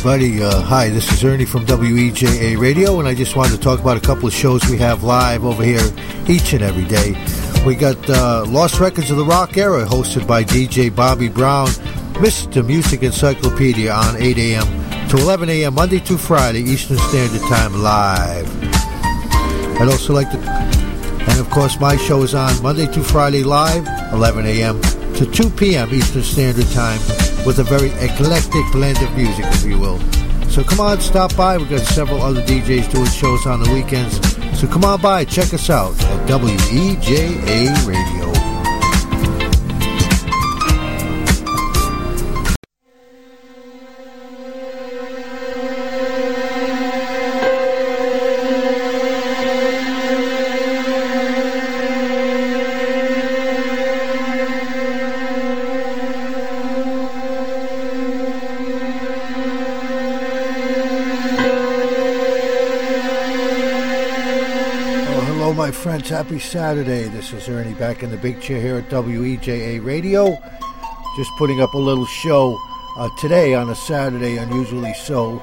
everybody. Uh, hi, this is Ernie from WEJA Radio, and I just wanted to talk about a couple of shows we have live over here each and every day. We got uh, Lost Records of the Rock Era, hosted by DJ Bobby Brown, Mr. Music Encyclopedia on 8 a.m. to 11 a.m. Monday to Friday, Eastern Standard Time, live. I'd also like to, and of course, my show is on Monday to Friday, live, 11 a.m. to 2 p.m. Eastern Standard Time with a very eclectic blend of music, if you will. So come on, stop by. We've got several other DJs doing shows on the weekends. So come on by, check us out at WEJA Radio. Friends. Happy Saturday. This is Ernie back in the big chair here at WEJA Radio. Just putting up a little show uh, today on a Saturday, unusually so,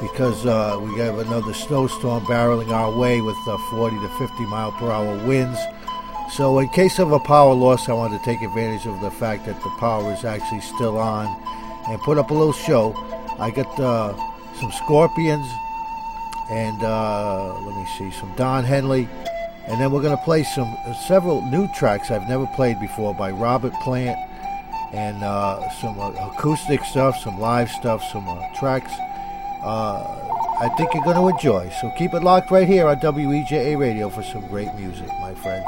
because uh, we have another snowstorm barreling our way with uh, 40 to 50 mile per hour winds. So, in case of a power loss, I want to take advantage of the fact that the power is actually still on and put up a little show. I got uh, some Scorpions and uh, let me see, some Don Henley and then we're going to play some uh, several new tracks I've never played before by Robert Plant, and uh, some uh, acoustic stuff, some live stuff, some uh, tracks. Uh, I think you're going to enjoy. So keep it locked right here on WEJA Radio for some great music, my friends.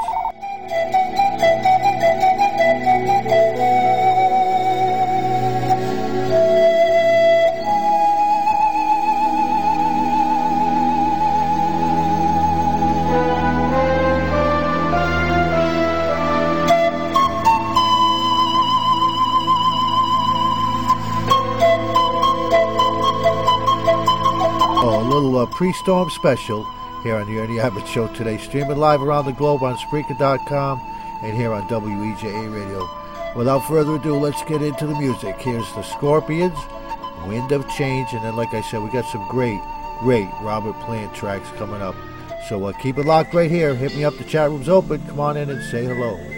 Pre-storm special here on the Ernie Abbott Show today, streaming live around the globe on Spreaker.com and here on WEJA Radio. Without further ado, let's get into the music. Here's the Scorpions, Wind of Change, and then, like I said, we got some great, great Robert Plant tracks coming up. So uh, keep it locked right here. Hit me up. The chat room's open. Come on in and say hello.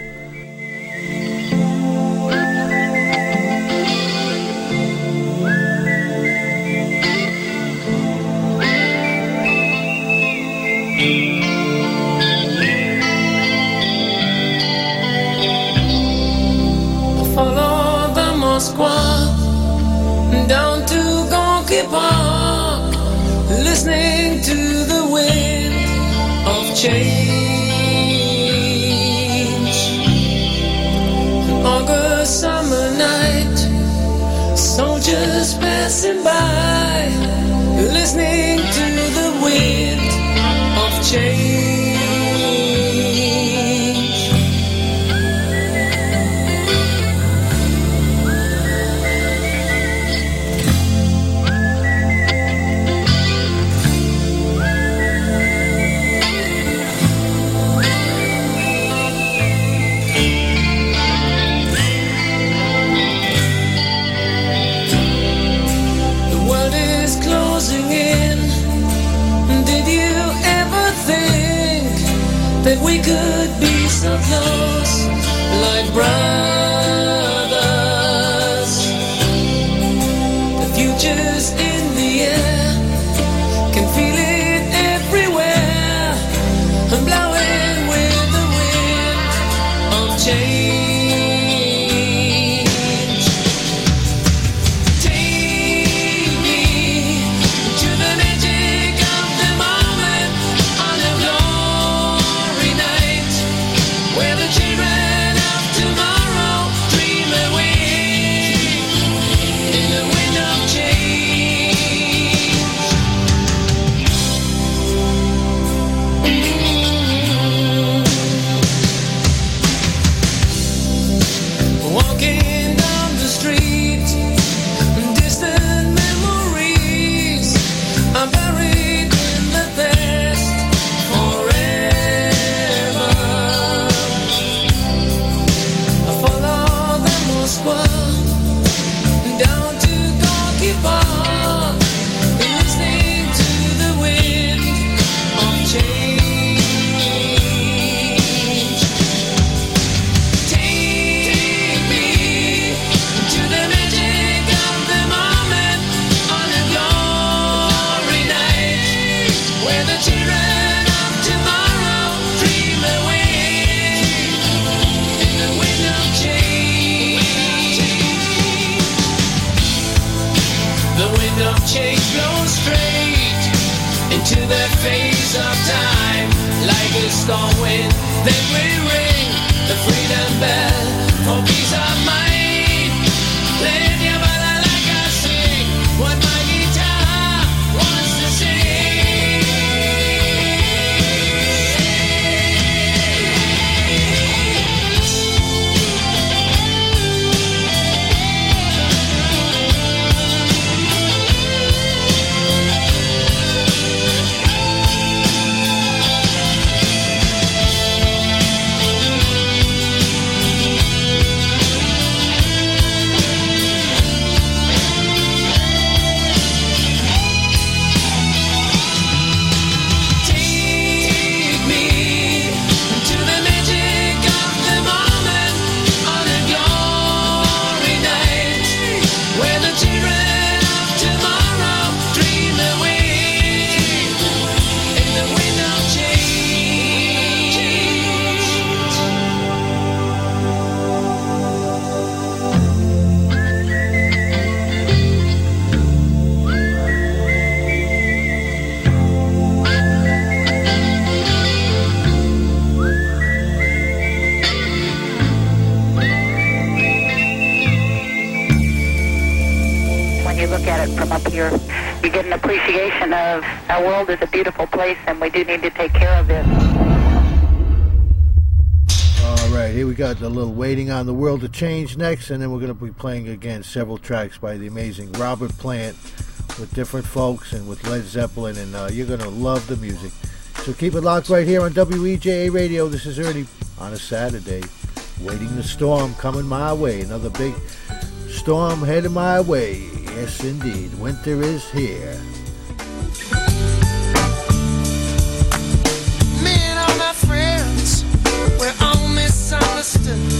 Change. August summer night, soldiers passing by, listening to the wind of change. world is a beautiful place, and we do need to take care of it. All right, here we got a little waiting on the world to change next, and then we're going to be playing again several tracks by the amazing Robert Plant with different folks and with Led Zeppelin, and uh, you're going to love the music. So keep it locked right here on WEJA Radio. This is Ernie on a Saturday. Waiting the storm coming my way. Another big storm headed my way. Yes, indeed. Winter is here. distant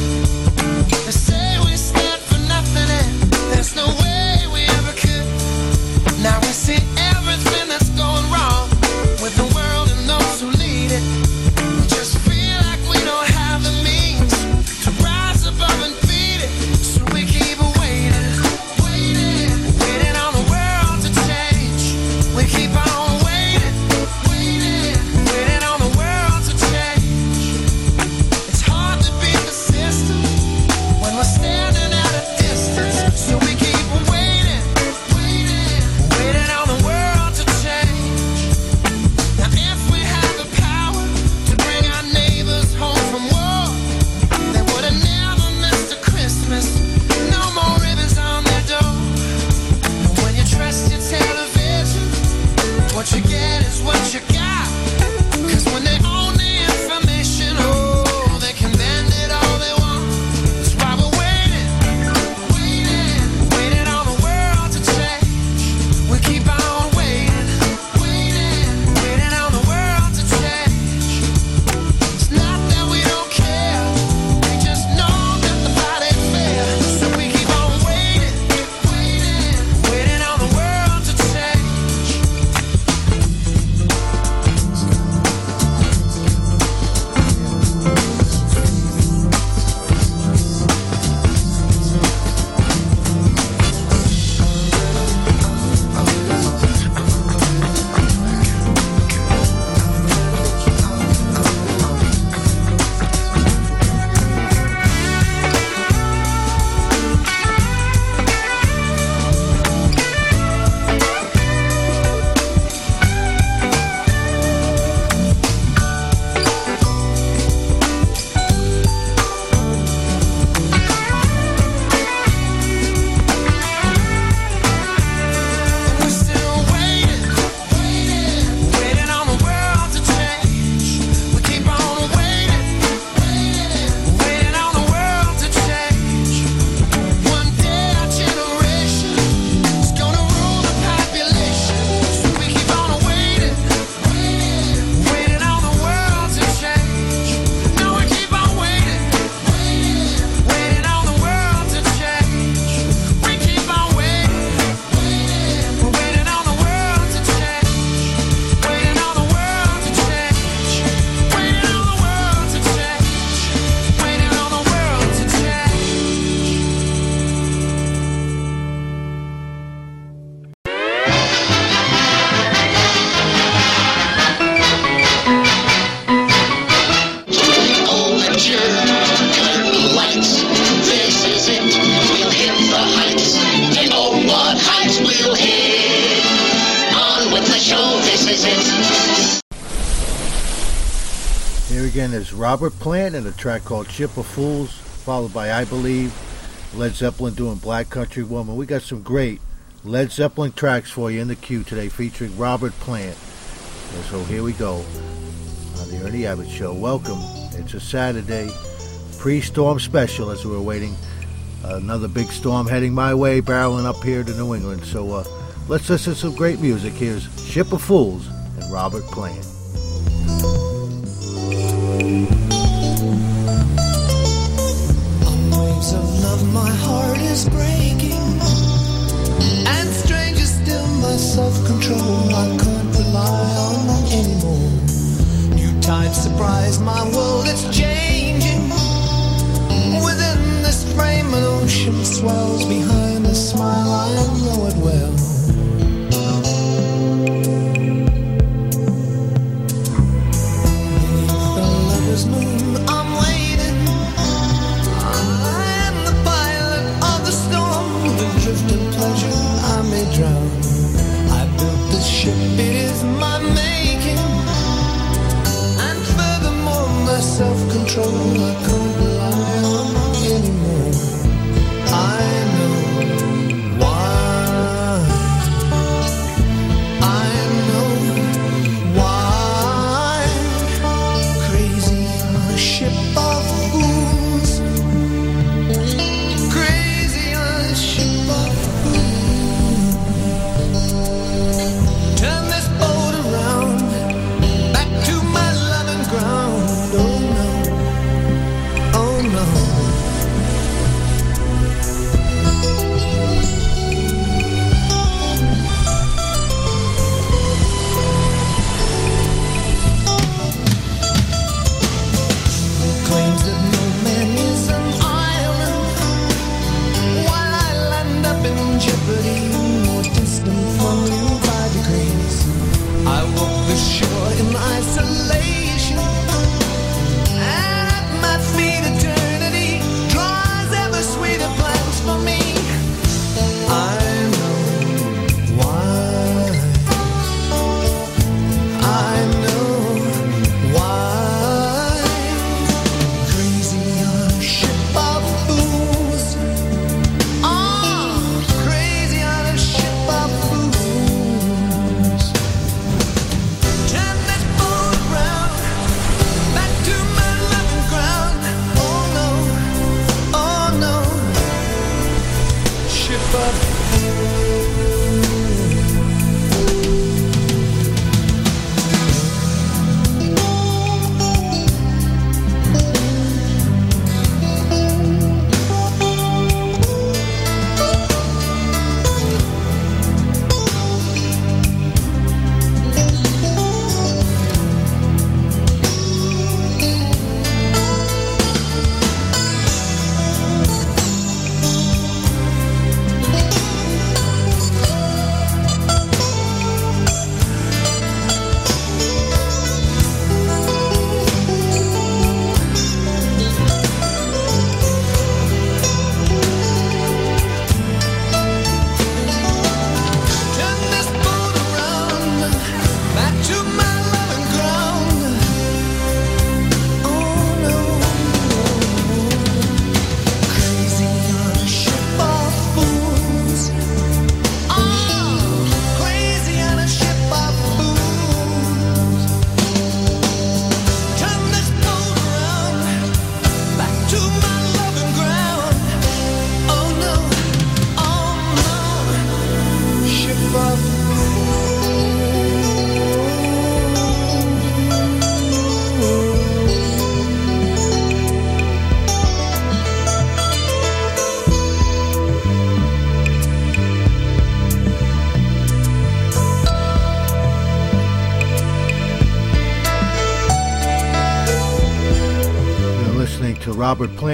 and a track called Ship of Fools, followed by I Believe, Led Zeppelin doing Black Country Woman. We got some great Led Zeppelin tracks for you in the queue today featuring Robert Plant. And so here we go on the Ernie Abbott Show. Welcome. It's a Saturday pre storm special as we're waiting. Another big storm heading my way, barreling up here to New England. So uh, let's listen to some great music. Here's Ship of Fools and Robert Plant. Control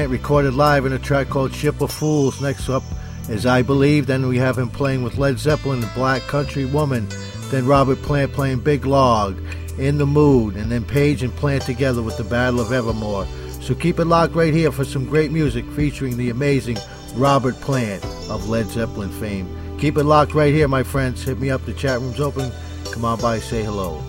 Recorded live in a track called Ship of Fools. Next up is I Believe. Then we have him playing with Led Zeppelin Black Country Woman. Then Robert Plant playing Big Log, In the Mood. And then Page and Plant together with the Battle of Evermore. So keep it locked right here for some great music featuring the amazing Robert Plant of Led Zeppelin fame. Keep it locked right here, my friends. Hit me up. The chat room's open. Come on by, say hello.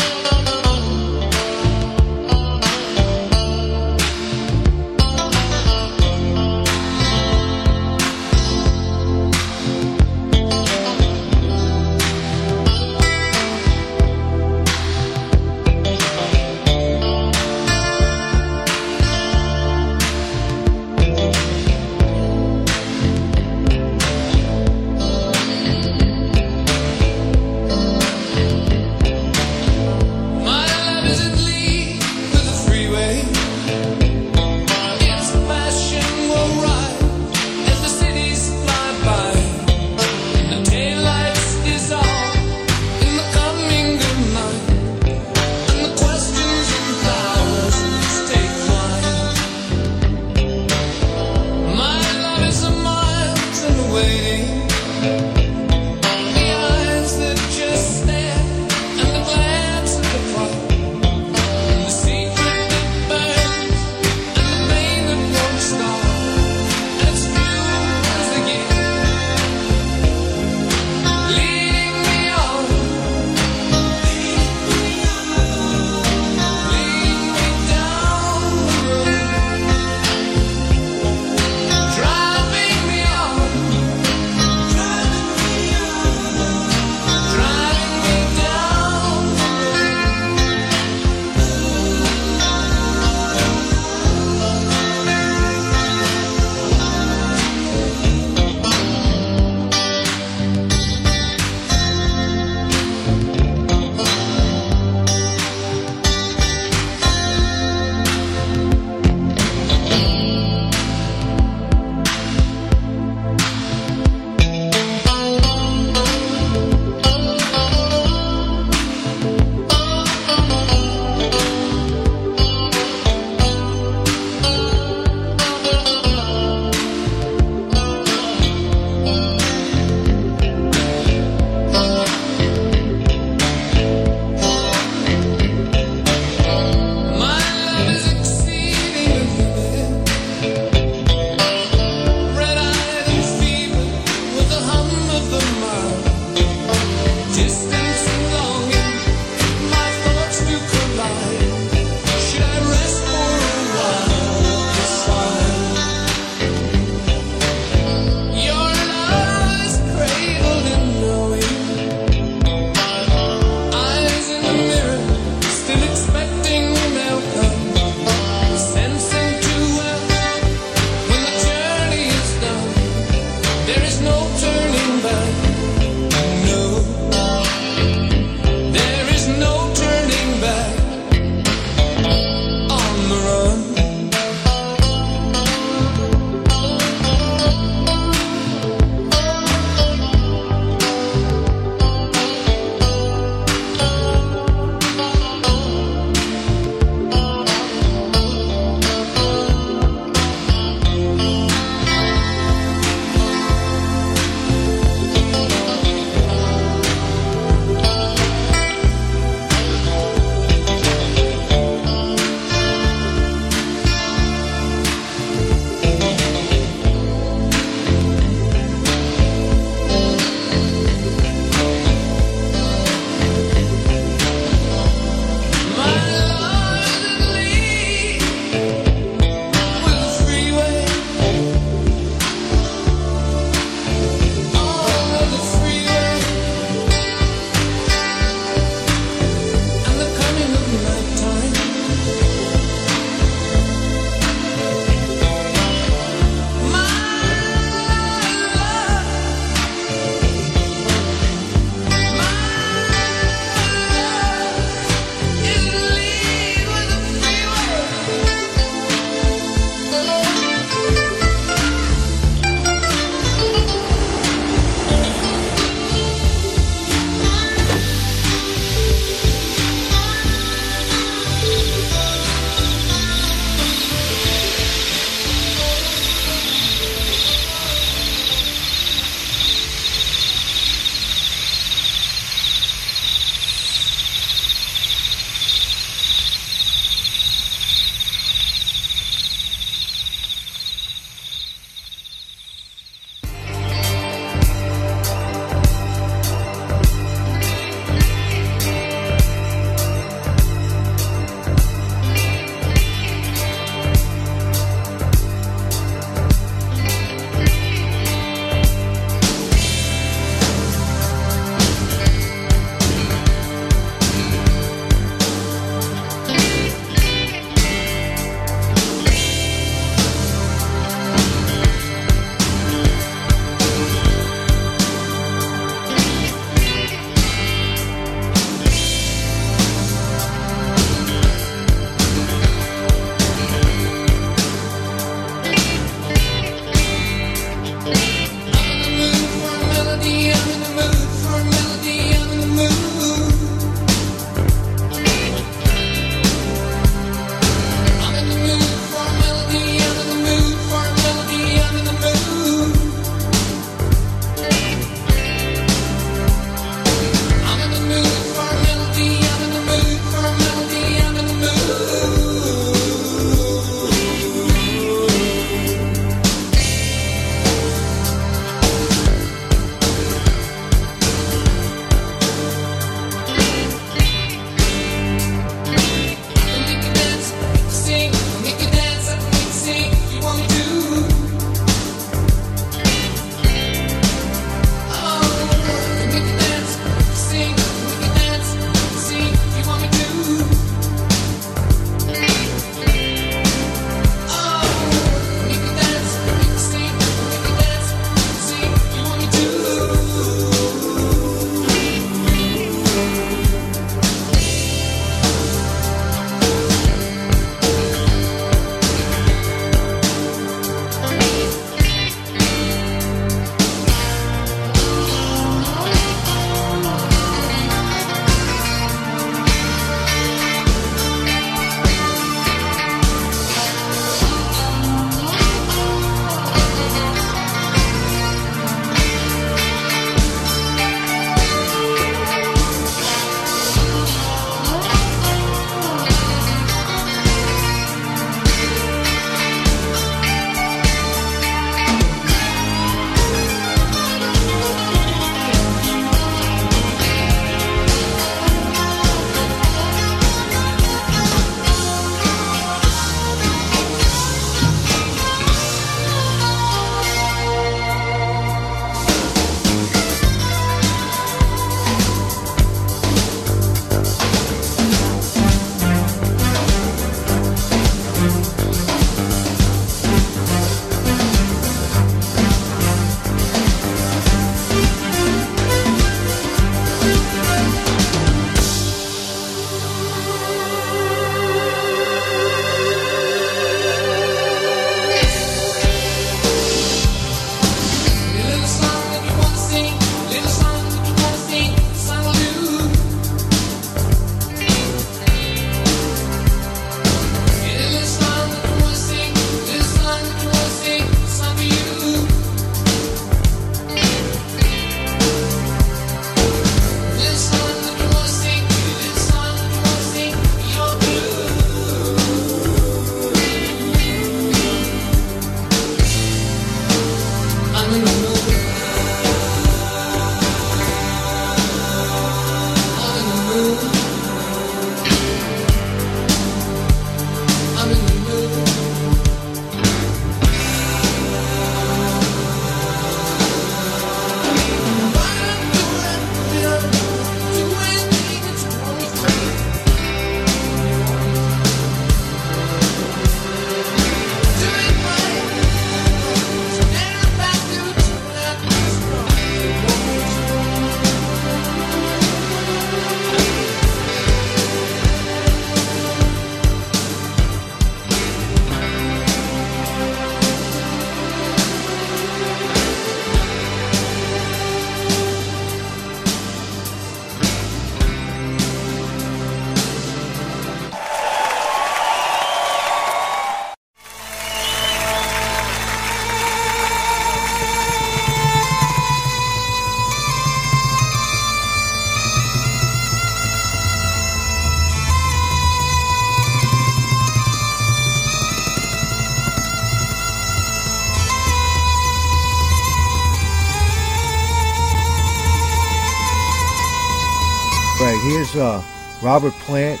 Robert Plant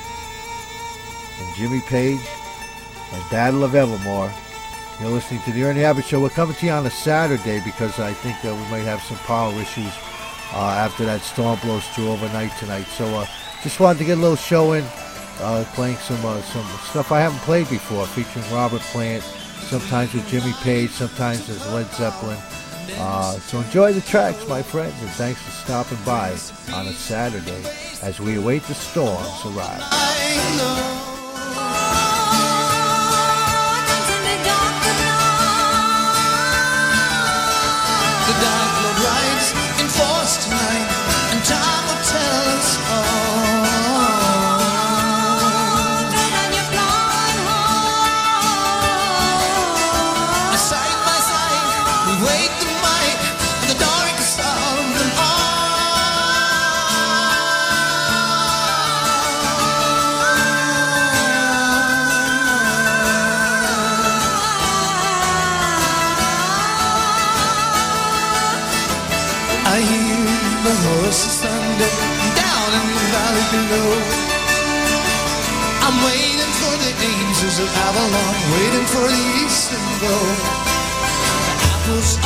and Jimmy Page and Battle of Evermore. You're listening to the Ernie Abbott Show. We're coming to you on a Saturday because I think that we might have some power issues uh, after that storm blows through overnight tonight. So uh, just wanted to get a little show in, uh, playing some uh, some stuff I haven't played before, featuring Robert Plant, sometimes with Jimmy Page, sometimes as Led Zeppelin. Uh, so enjoy the tracks, my friends, and thanks for stopping by on a Saturday as we await the storm's arrival. Tonight, and time of Avalon, waiting for the eastern glow. Apples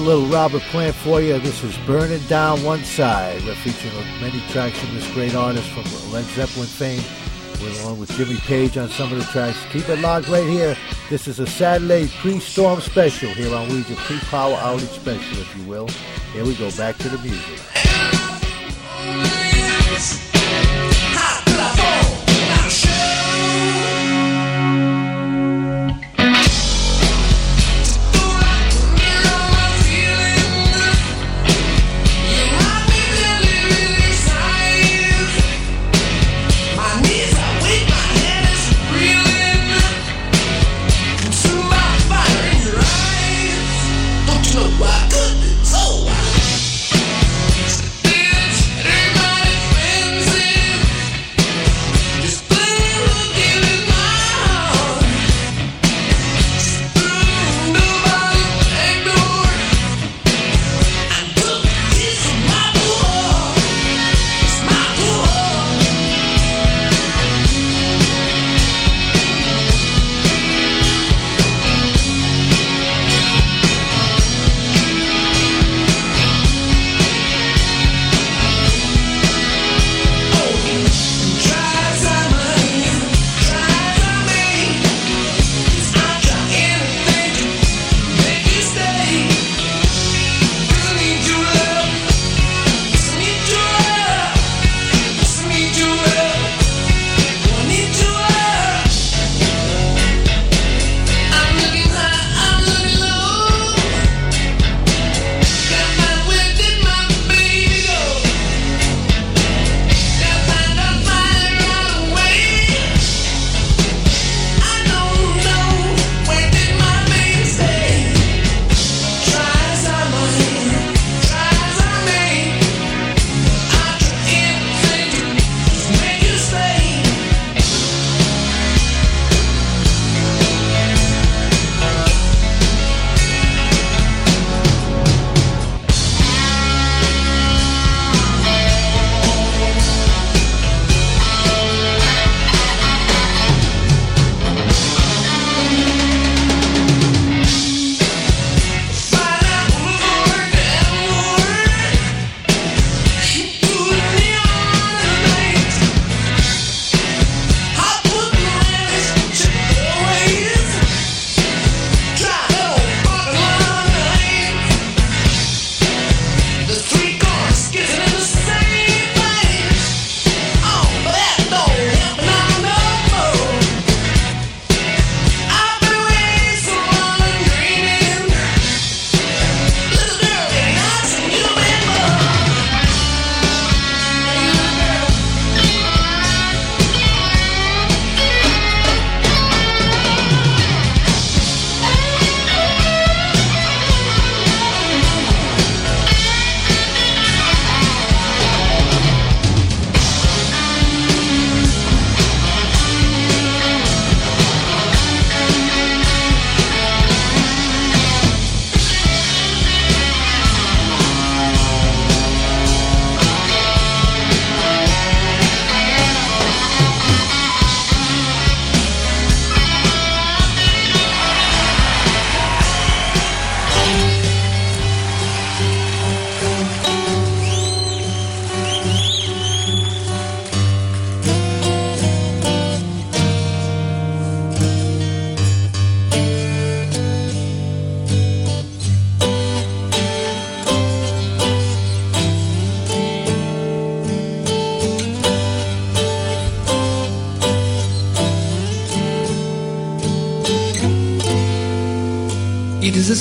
a little Robert Plant for you. This is Burning Down One Side. We're featuring many tracks from this great artist from Led Zeppelin fame, with, along with Jimmy Page on some of the tracks. Keep it locked right here. This is a Saturday pre-storm special here on WEJA, pre-power outage special, if you will. Here we go, back to the music.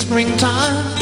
Springtime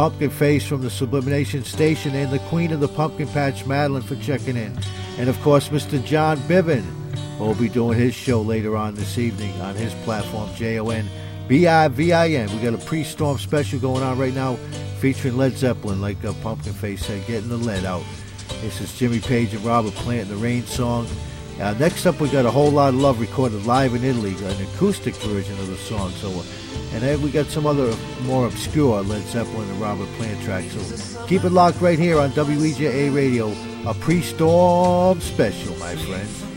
Pumpkin Face from the Sublimination Station and the Queen of the Pumpkin Patch, Madeline, for checking in. And of course, Mr. Jon Bivin will be doing his show later on this evening on his platform, J O N B I V I N. We got a pre storm special going on right now featuring Led Zeppelin, like uh, Pumpkin Face said, getting the lead out. This is Jimmy Page and Robert Plant, the Rain song. Uh, next up, we got a whole lot of love recorded live in Italy, an acoustic version of the song. So, uh, and then we got some other more obscure Led Zeppelin and Robert Plant tracks. So keep it locked right here on WEJA Radio, a pre-storm special, my friends.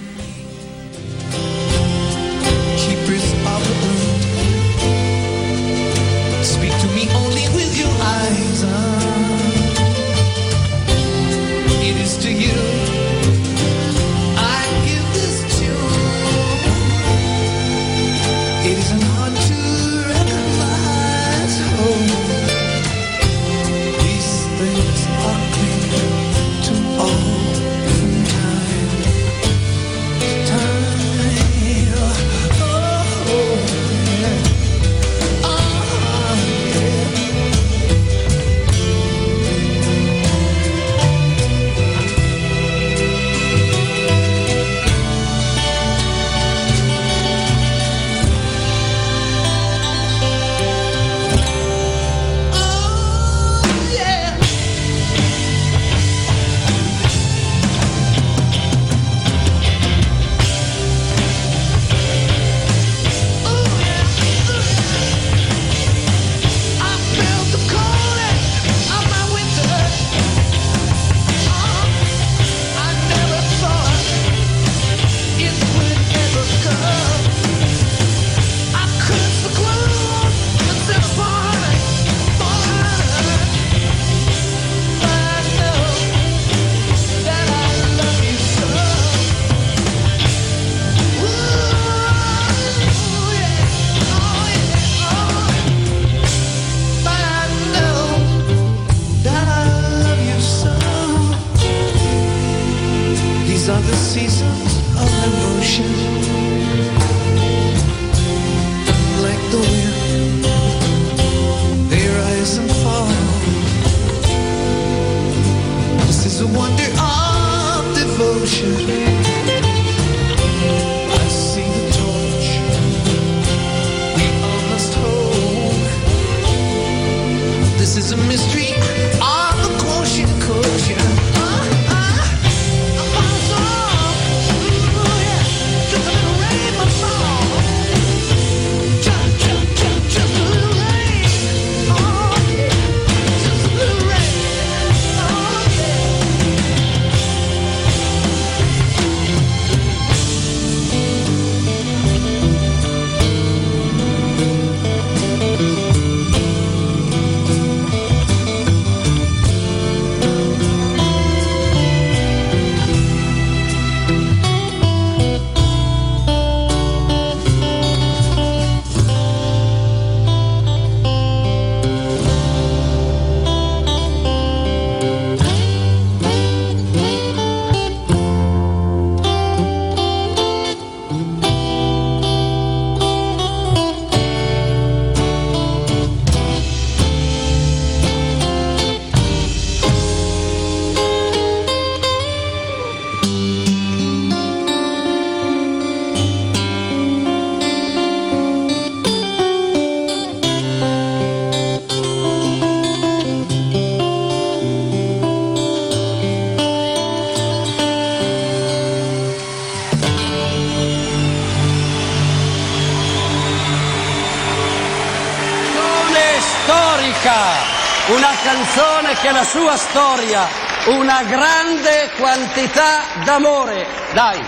Storia, una grande quantità d'amore. Dai,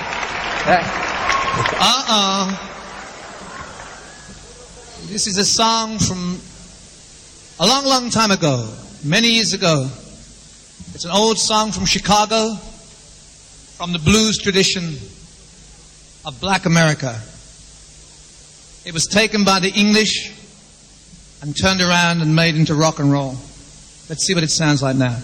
eh. Uh-uh. This is a song from a long, long time ago, many years ago. It's an old song from Chicago, from the blues tradition of black America. It was taken by the English and turned around and made into rock and roll. Let's see what it sounds like now.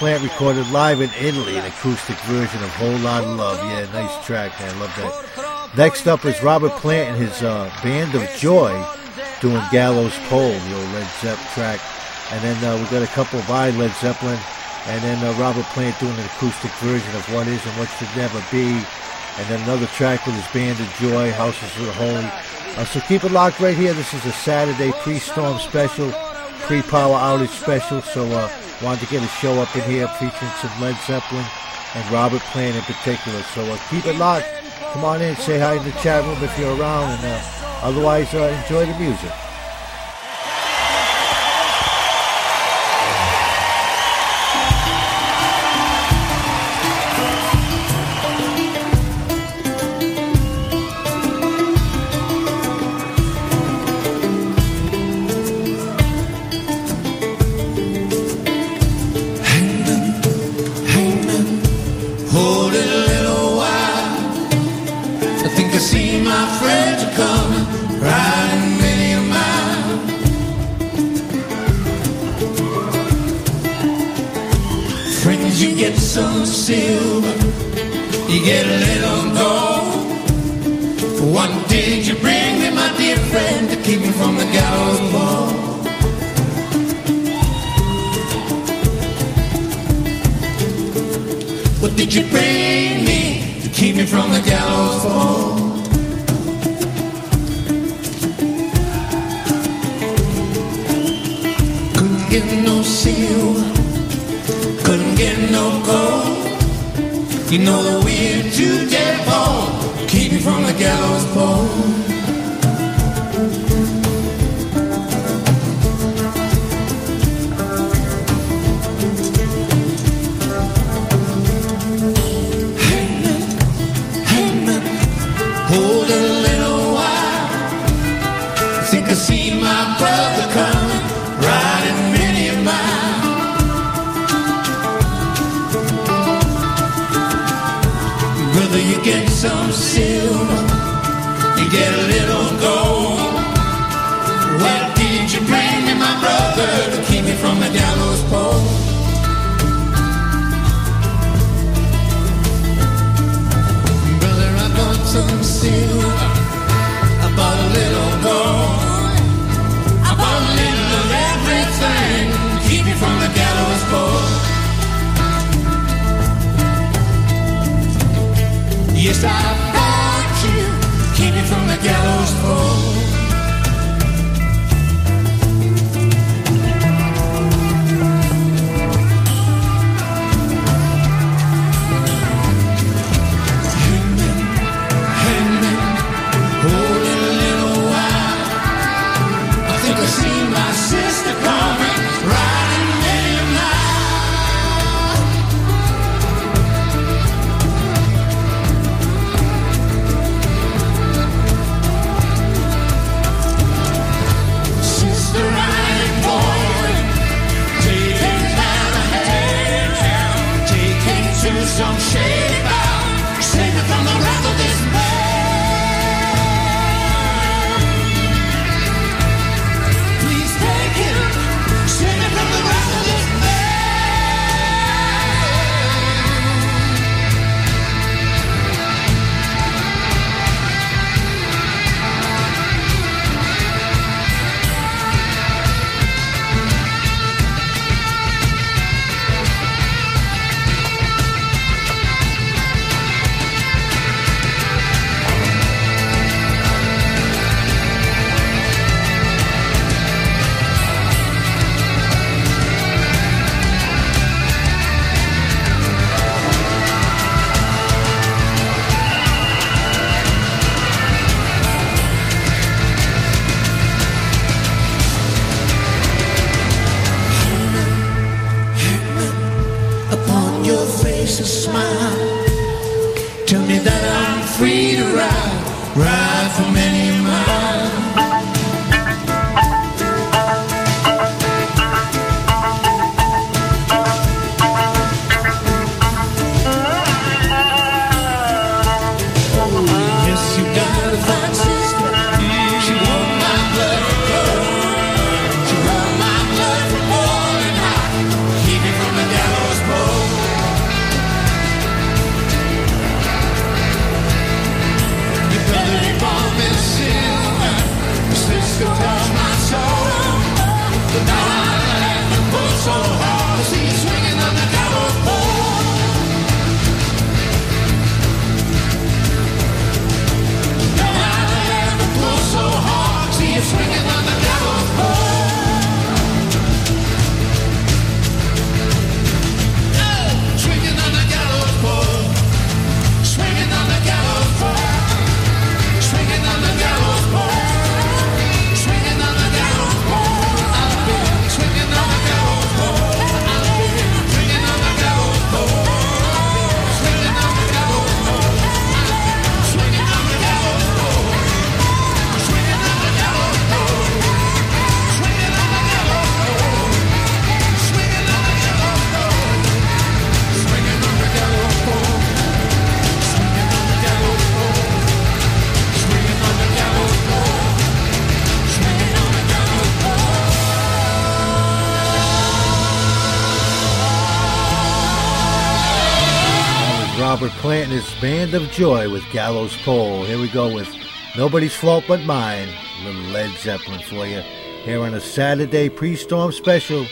Plant recorded live in Italy an acoustic version of Whole Lotta Love. Yeah, nice track, man. Love that. Next up is Robert Plant and his uh, Band of Joy doing Gallows Pole, the old Led Zeppelin track. And then uh, we got a couple by Led Zeppelin. And then uh, Robert Plant doing an acoustic version of What Is and What Should Never Be. And then another track with his Band of Joy, Houses of the Holy. Uh, so keep it locked right here. This is a Saturday pre-storm special free power outage special, so uh, wanted to get a show up in here featuring some Led Zeppelin and Robert Plant in particular. So uh, keep it locked. Come on in, say hi in the chat room if you're around, and uh, otherwise uh, enjoy the music. Of Joy with Gallows Pole. Here we go with Nobody's Fault But Mine. Little Led Zeppelin for you. Here on a Saturday pre-storm special.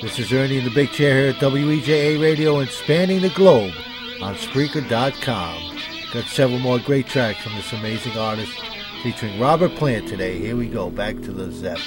This is Ernie in the Big Chair here at WEJA Radio and spanning the globe on Spreaker.com. Got several more great tracks from this amazing artist featuring Robert Plant today. Here we go, back to the Zepp.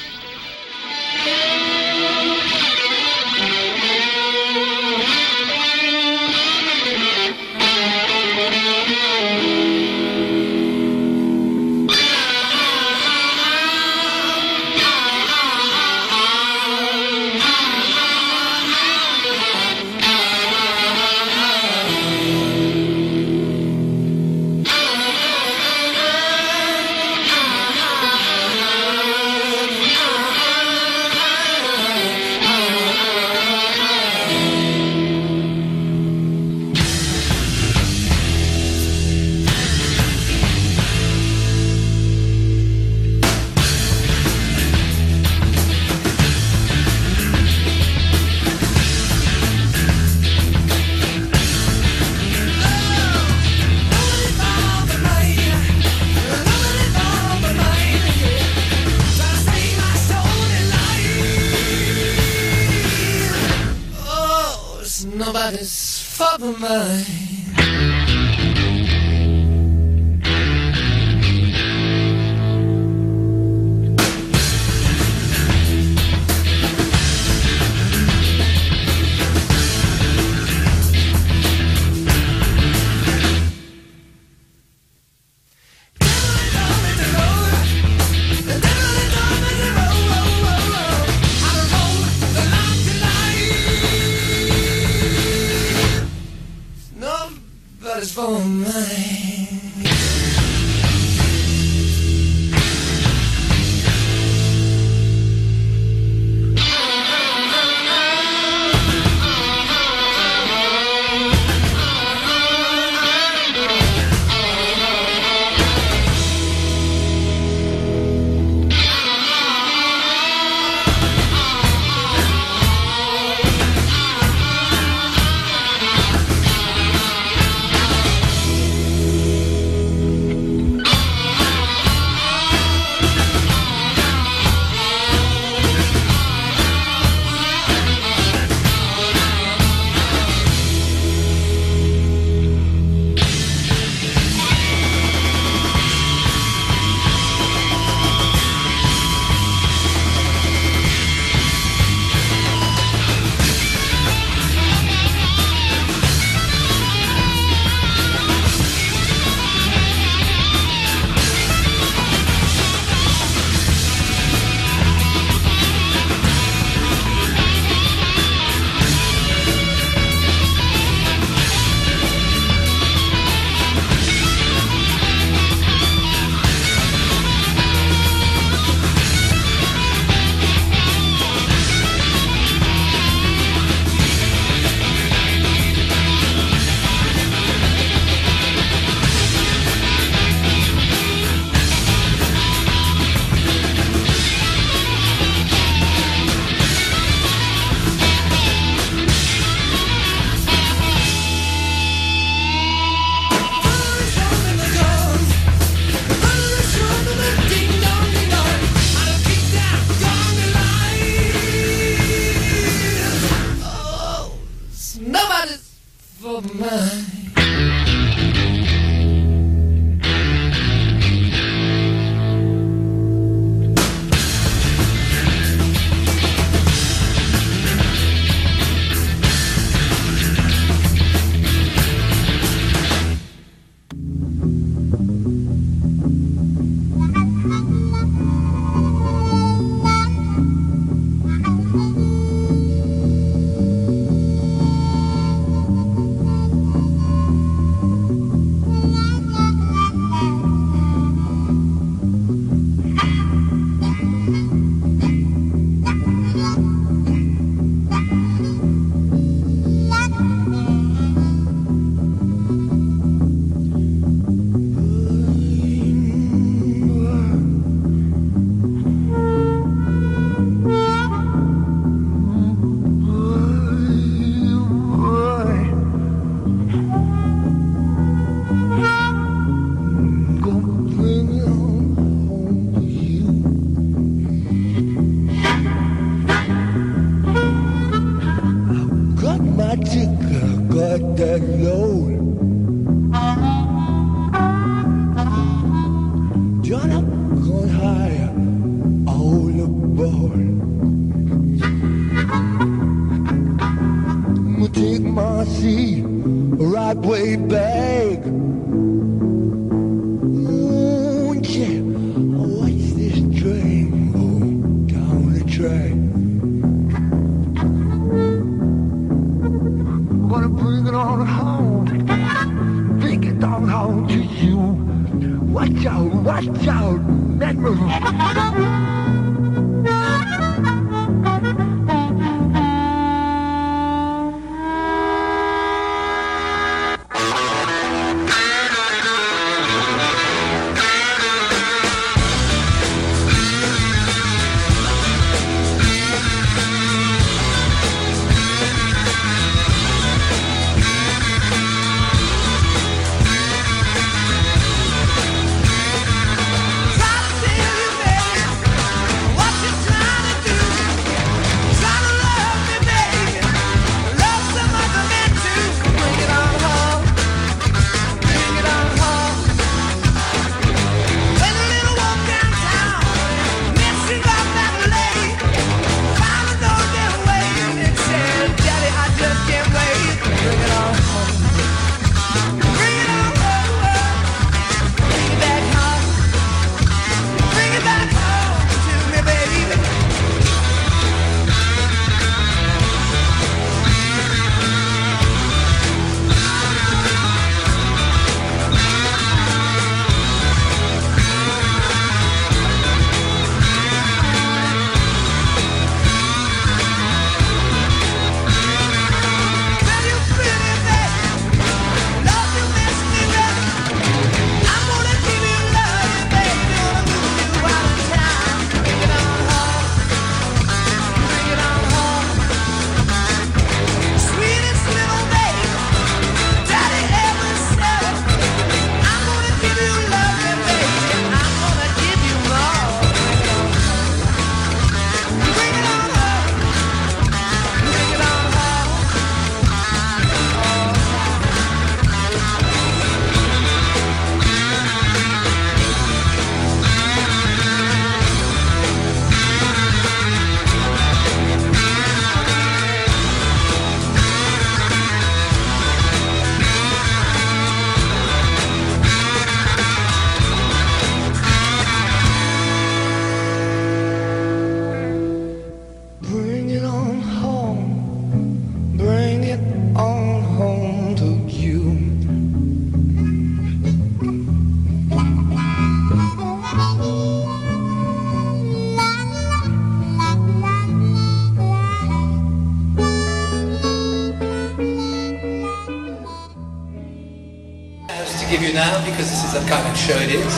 Now because this is the kind of show it is.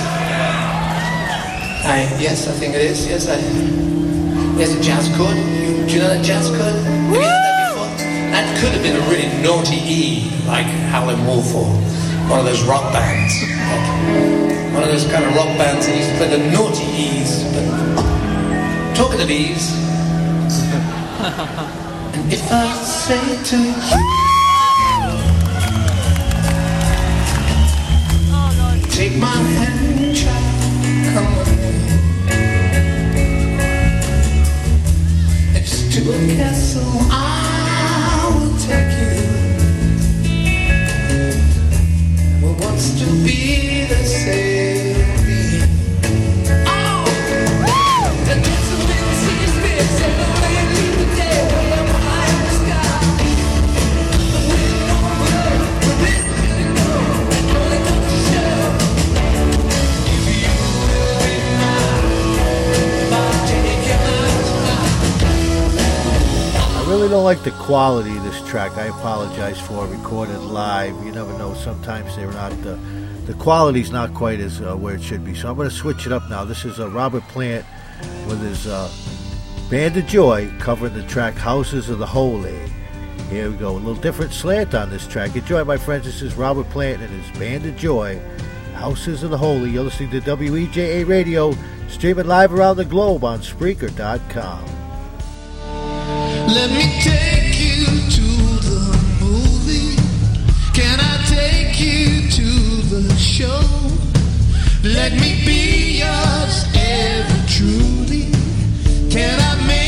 I, yes, I think it is. Yes, I. A jazz chord. You, do you know that jazz chord? Have you heard that before? That could have been a really naughty E, like Howlin' Wolf or one of those rock bands. Like one of those kind of rock bands that used to play the naughty E's. But talking of E's, and if I say to you. Like the quality of this track. I apologize for recorded live. You never know. Sometimes they're not. Uh, the quality's not quite as uh, where it should be. So I'm going to switch it up now. This is uh, Robert Plant with his uh, Band of Joy covering the track "Houses of the Holy." Here we go. A little different slant on this track. Enjoy, my friends. This is Robert Plant and his Band of Joy, "Houses of the Holy." You're listening to WEJA Radio, streaming live around the globe on Spreaker.com. Let me take you to the movie. Can I take you to the show? Let me be yours ever truly. Can I make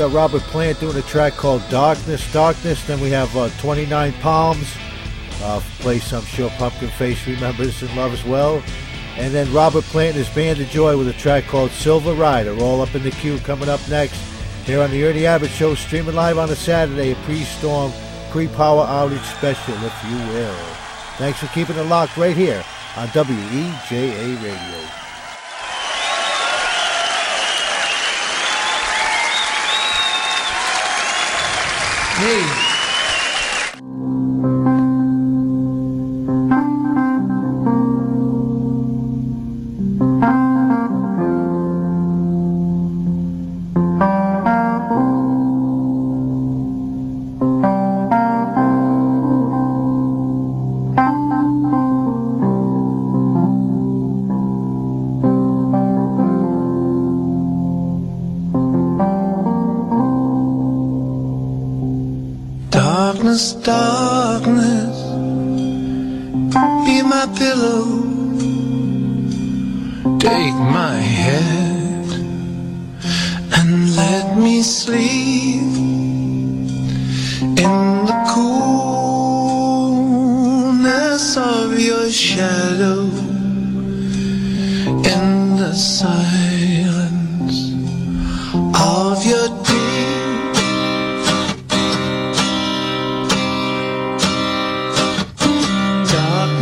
got Robert Plant doing a track called Darkness, Darkness. Then we have uh, 29 Palms, uh, place I'm sure Pumpkin Face remembers and loves well. And then Robert Plant and his Band of Joy with a track called Silver Rider, all up in the queue coming up next. Here on the Ernie Abbott Show, streaming live on a Saturday, a pre-storm, pre-power outage special, if you will. Thanks for keeping it locked right here on WEJA Radio. Hey.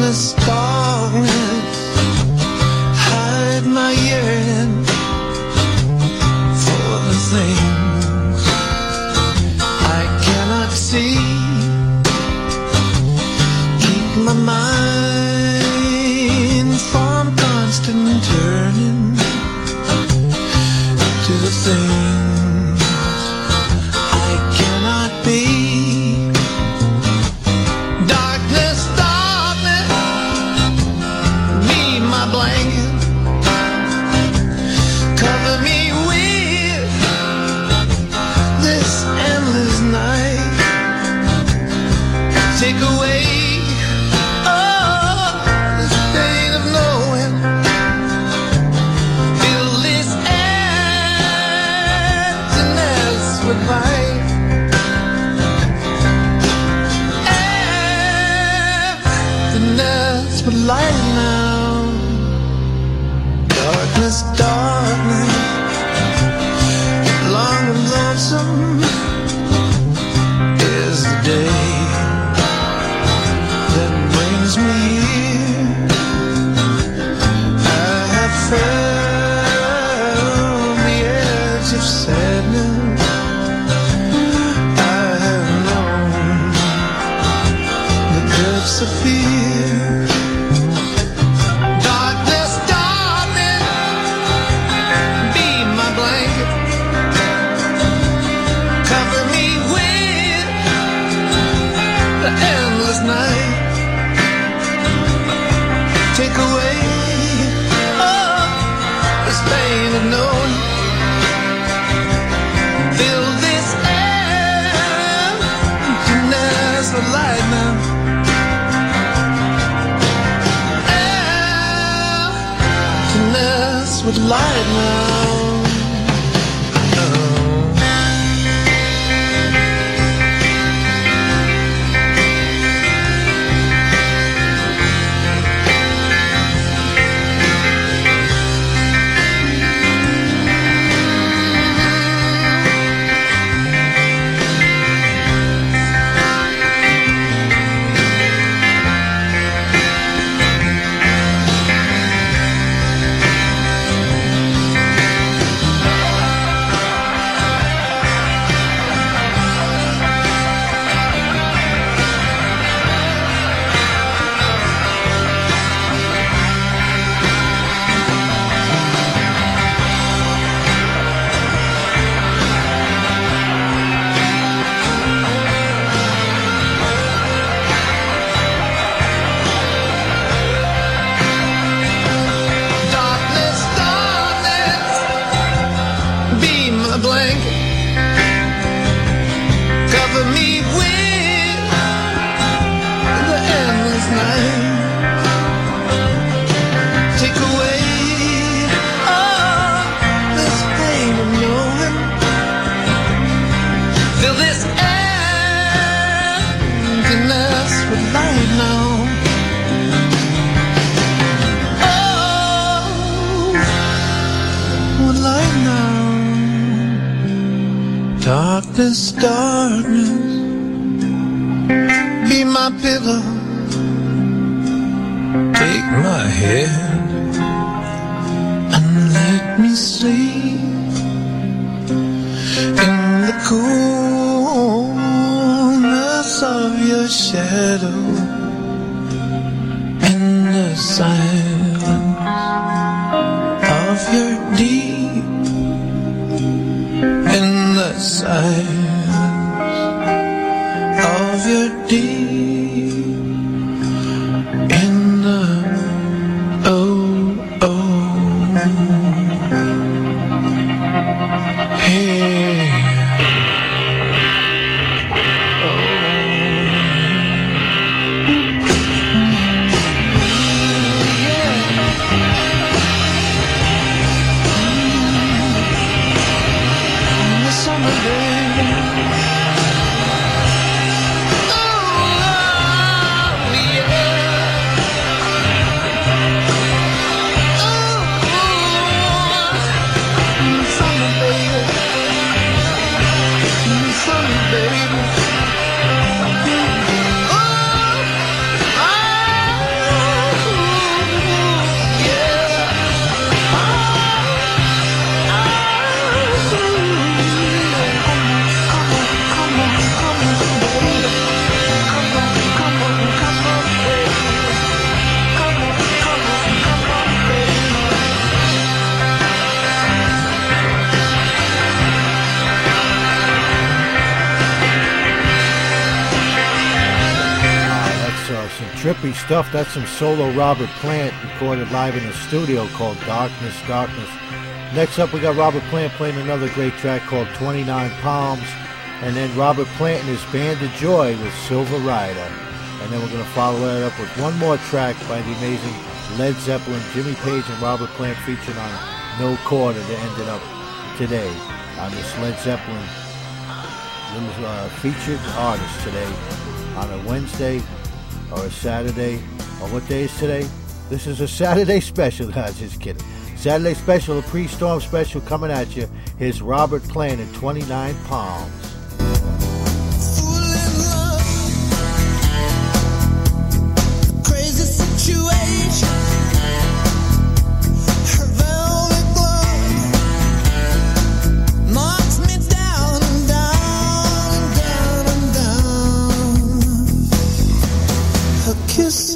Darkness, darkness, stuff. That's some solo Robert Plant recorded live in the studio called Darkness, Darkness. Next up, we got Robert Plant playing another great track called 29 Palms. And then Robert Plant and his Band of Joy with Silver Rider. And then we're going to follow that up with one more track by the amazing Led Zeppelin, Jimmy Page, and Robert Plant featuring on No Quarter that ended up today on this Led Zeppelin little uh, featured artist today on a Wednesday or a Saturday. Or what day is today? This is a Saturday special. No, just kidding. Saturday special, a pre-storm special coming at you. Here's Robert Plant in 29 Palms.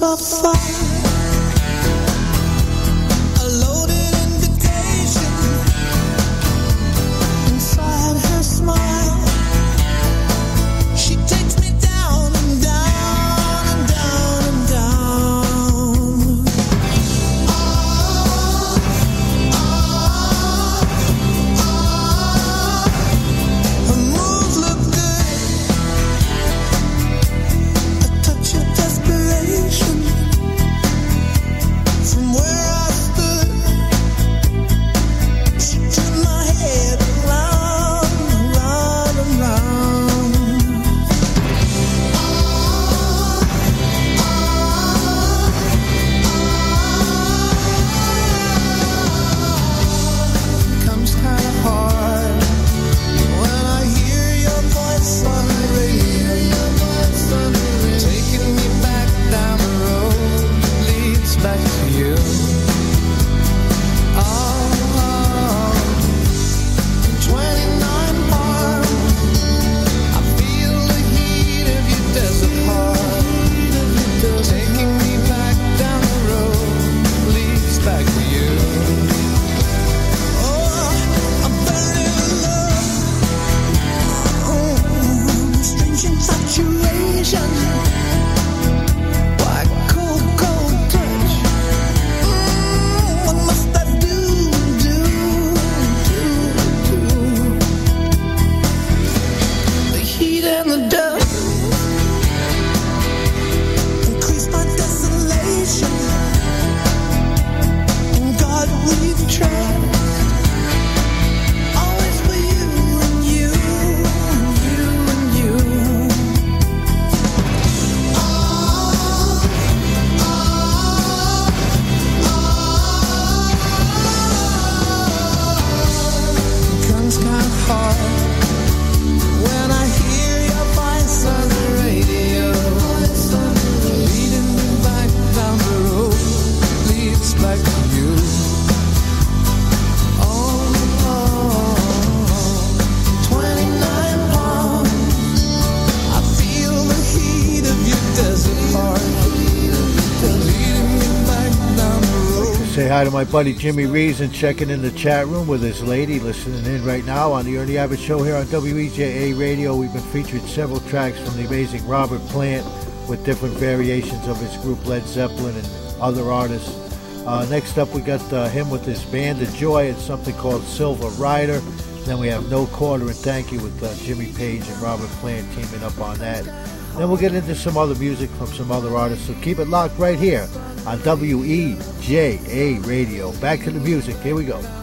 Of fire. To my buddy Jimmy Reason checking in the chat room with his lady listening in right now on the Ernie Abbott Show here on WEJA Radio. We've been featuring several tracks from the amazing Robert Plant with different variations of his group Led Zeppelin and other artists. Uh, next up, we got uh, him with his band of joy. It's something called Silver Rider. Then we have No Quarter and Thank You with uh, Jimmy Page and Robert Plant teaming up on that. Then we'll get into some other music from some other artists. So keep it locked right here on WEJA Radio. Back to the music. Here we go.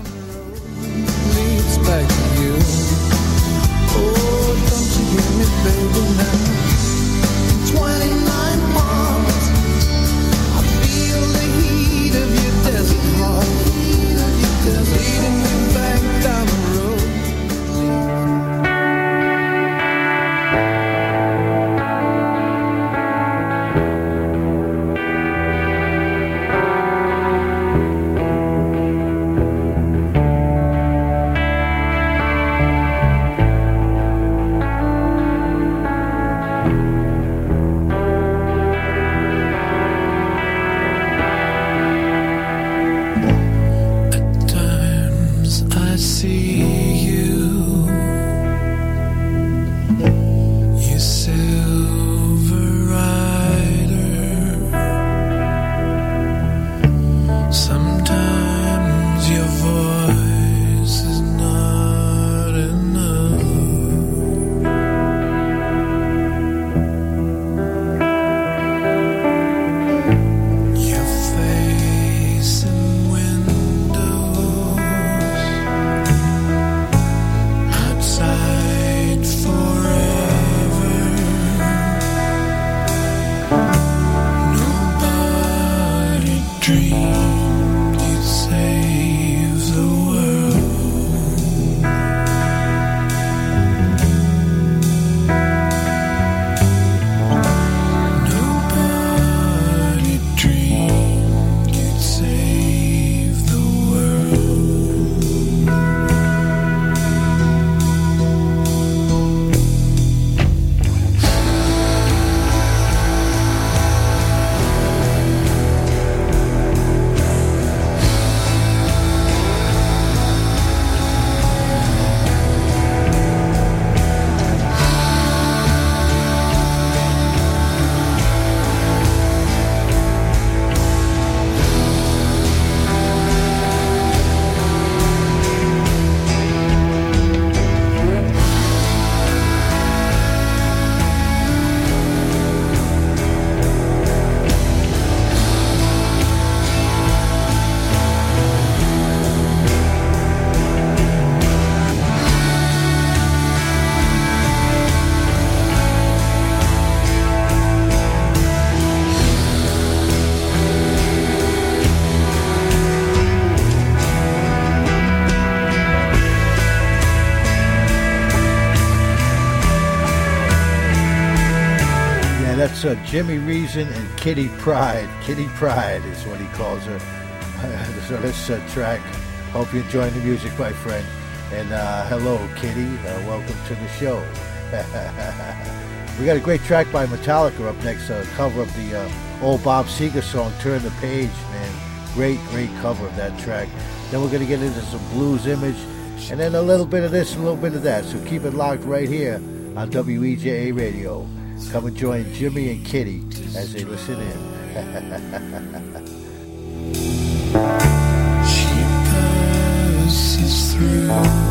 Uh, Jimmy Reason and Kitty Pride. Kitty Pride is what he calls her. so this uh, track. Hope you're enjoying the music, my friend. And uh, hello, Kitty. Uh, welcome to the show. we got a great track by Metallica up next. A cover of the uh, old Bob Seger song, "Turn the Page." Man, great, great cover of that track. Then we're gonna get into some blues image, and then a little bit of this, a little bit of that. So keep it locked right here on WEJA Radio. Come and join Jimmy and Kitty as they listen in. passes through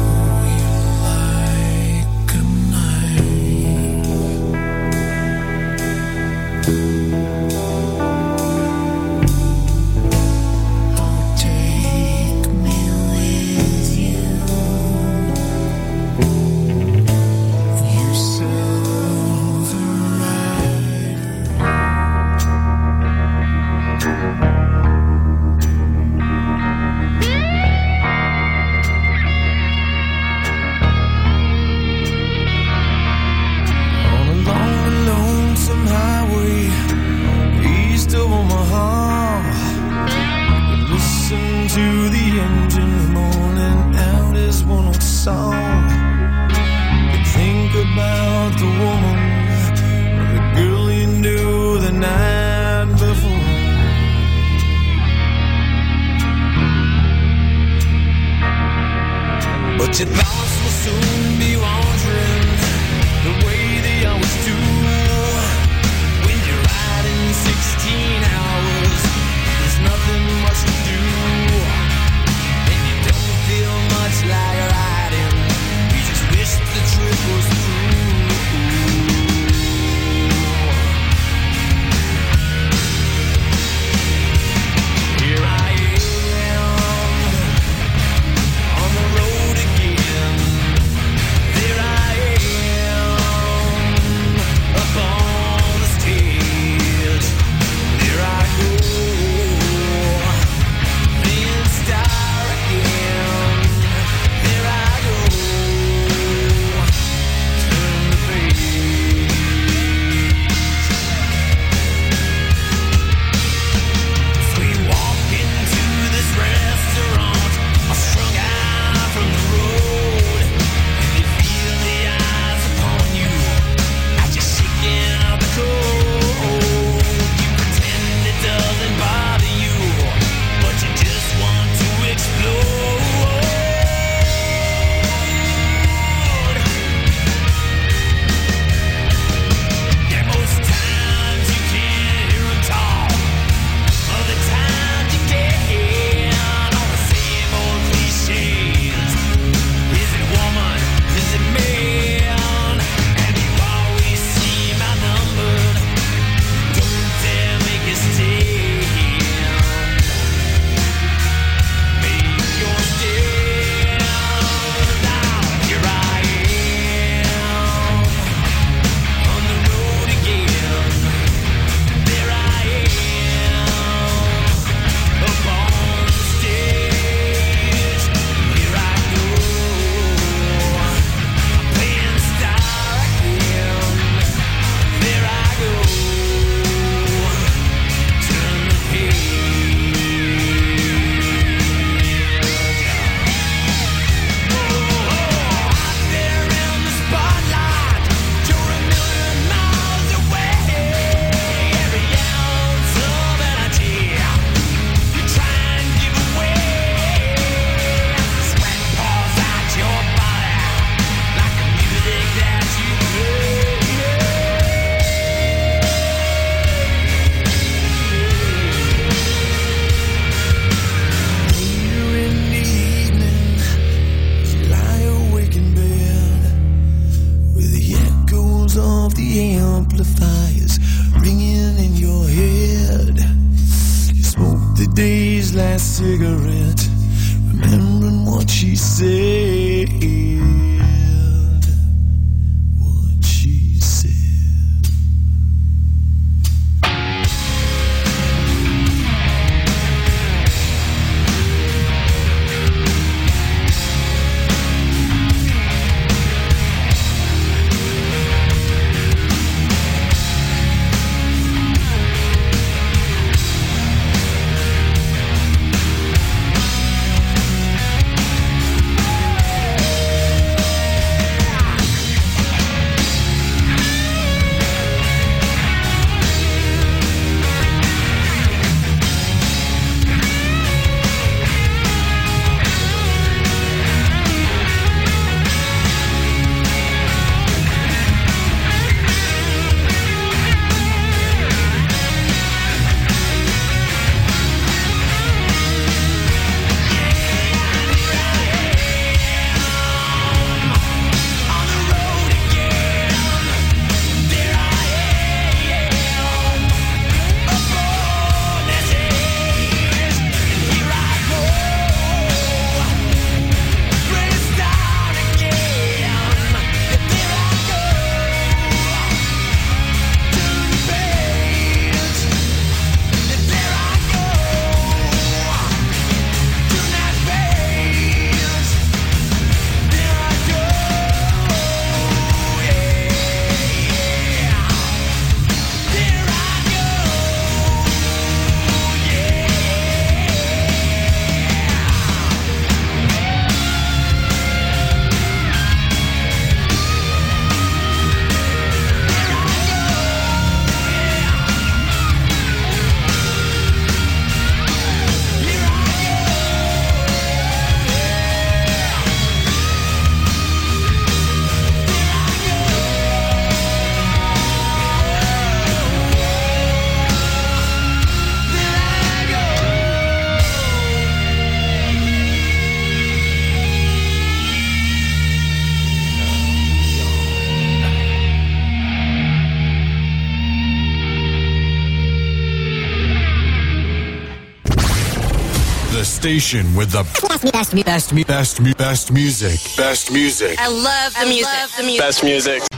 station with the best, best, best, best, best, best music. Best music. I love the music. Love the music. Best music.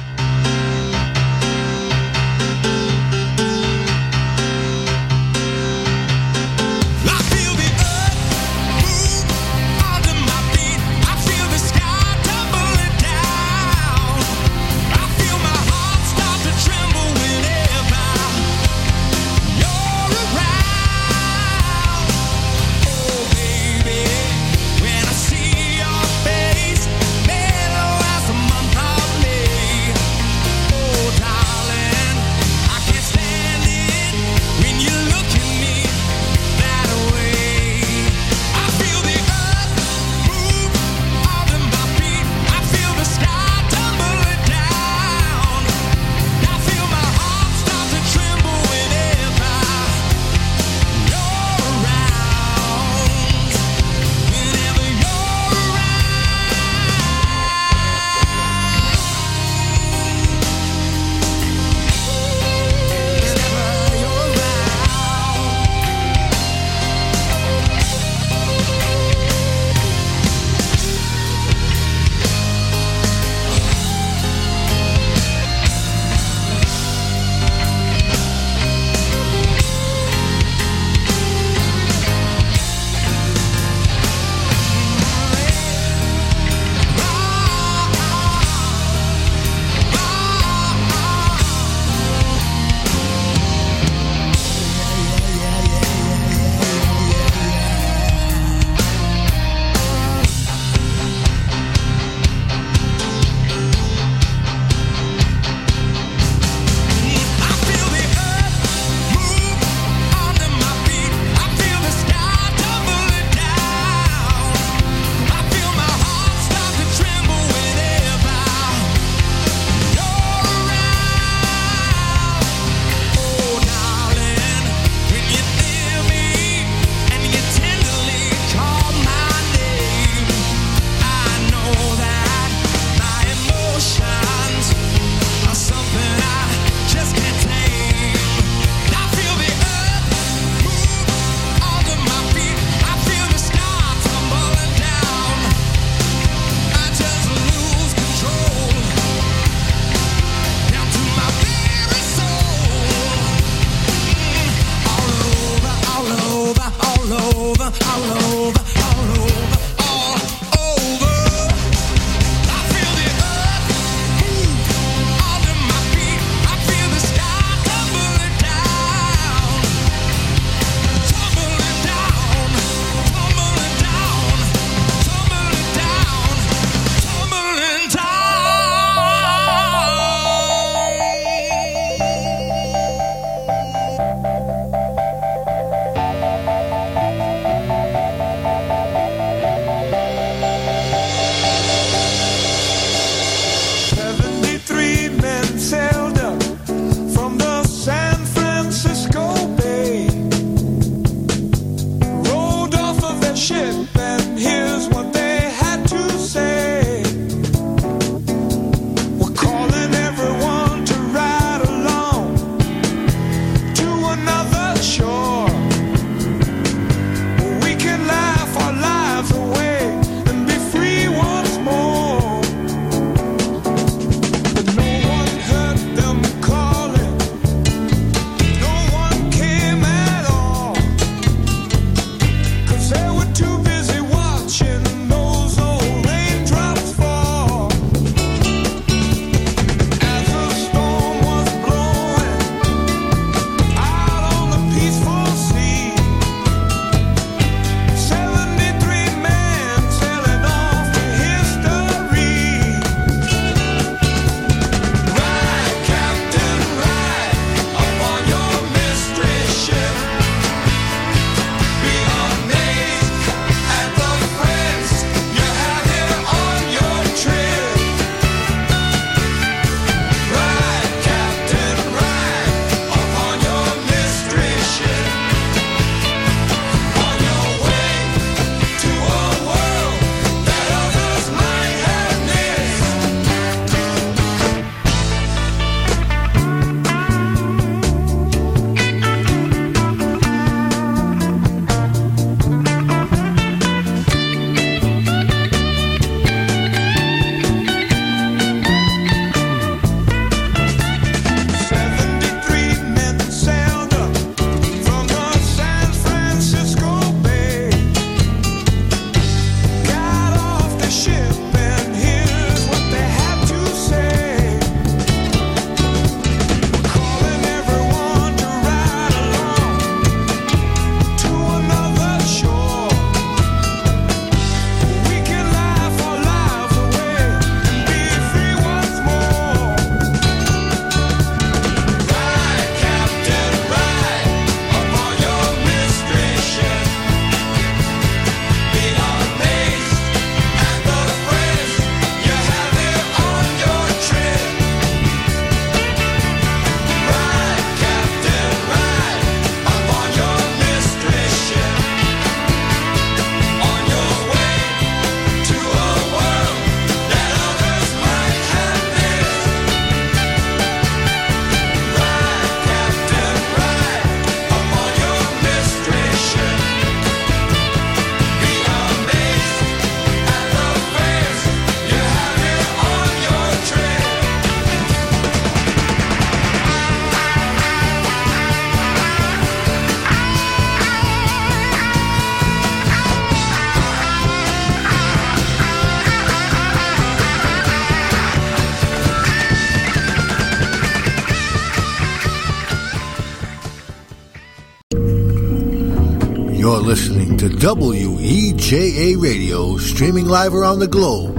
WEJA Radio, streaming live around the globe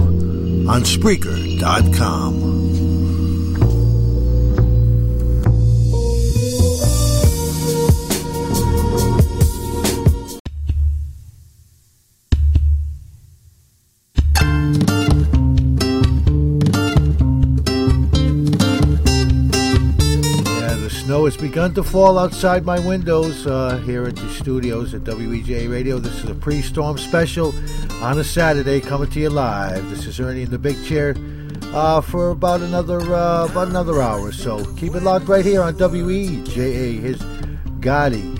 on Spreaker.com. begun to fall outside my windows uh, here at the studios at WEJ Radio. This is a pre storm special on a Saturday coming to you live. This is Ernie in the big chair uh, for about another uh, about another hour or so. Keep it locked right here on WEJA. Here's Gotti.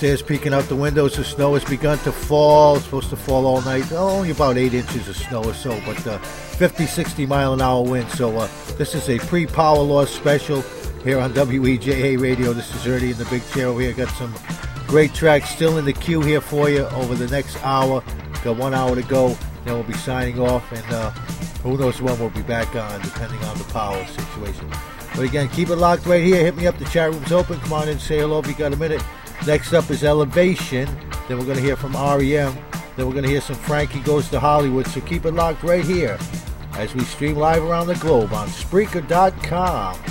Upstairs, peeking out the windows. The snow has begun to fall. It's supposed to fall all night. Oh, only about eight inches of snow or so, but uh, 50, 60 mile an hour wind. So uh, this is a pre-power loss special here on WEJA Radio. This is Ernie in the big chair over here. Got some great tracks still in the queue here for you over the next hour. Got one hour to go. Then we'll be signing off, and uh, who knows when we'll be back on, depending on the power situation. But again, keep it locked right here. Hit me up. The chat room's open. Come on in, say hello if you got a minute. Next up is Elevation. Then we're going to hear from REM. Then we're going to hear some Frankie Goes to Hollywood. So keep it locked right here as we stream live around the globe on Spreaker.com.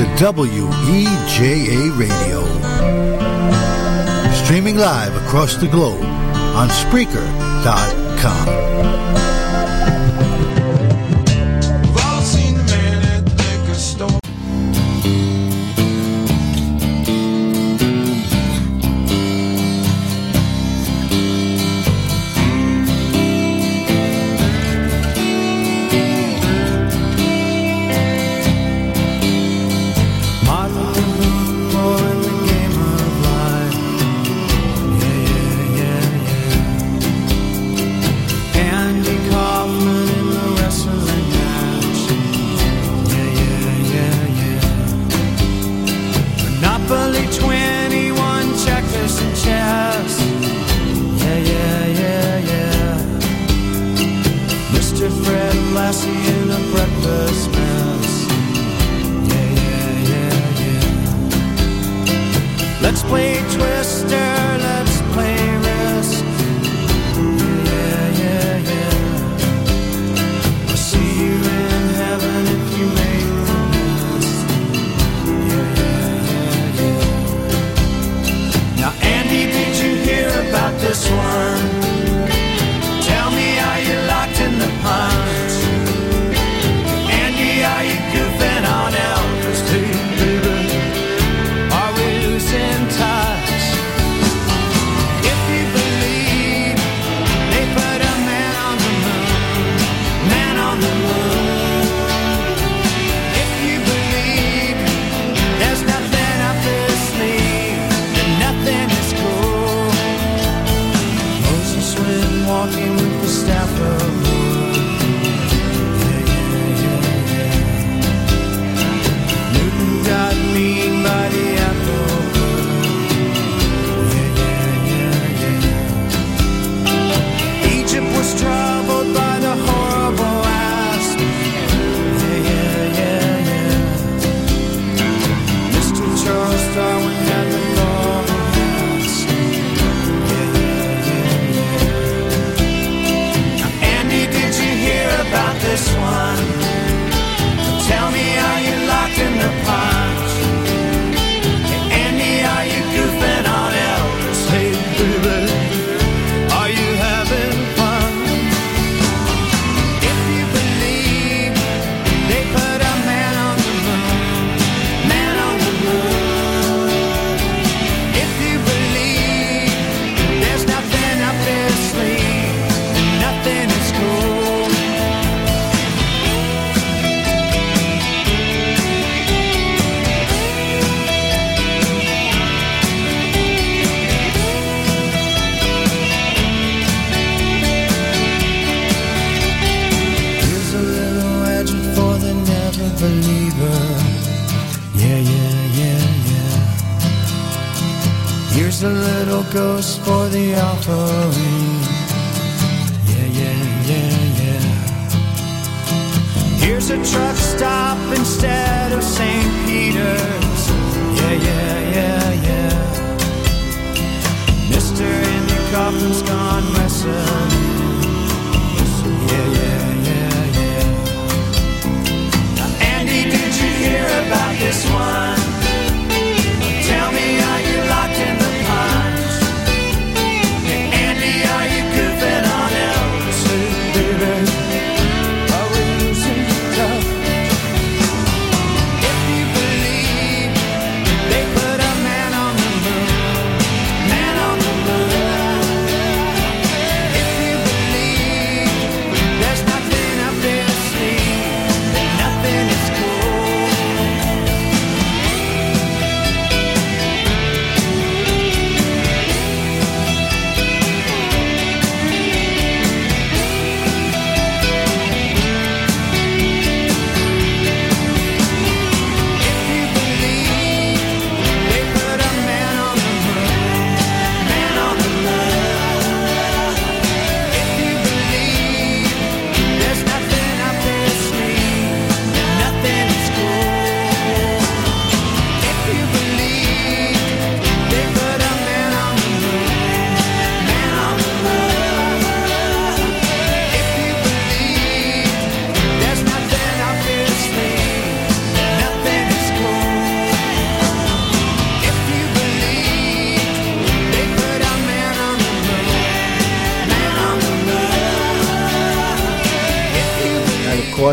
to WEJA Radio. Streaming live across the globe on Spreaker.com.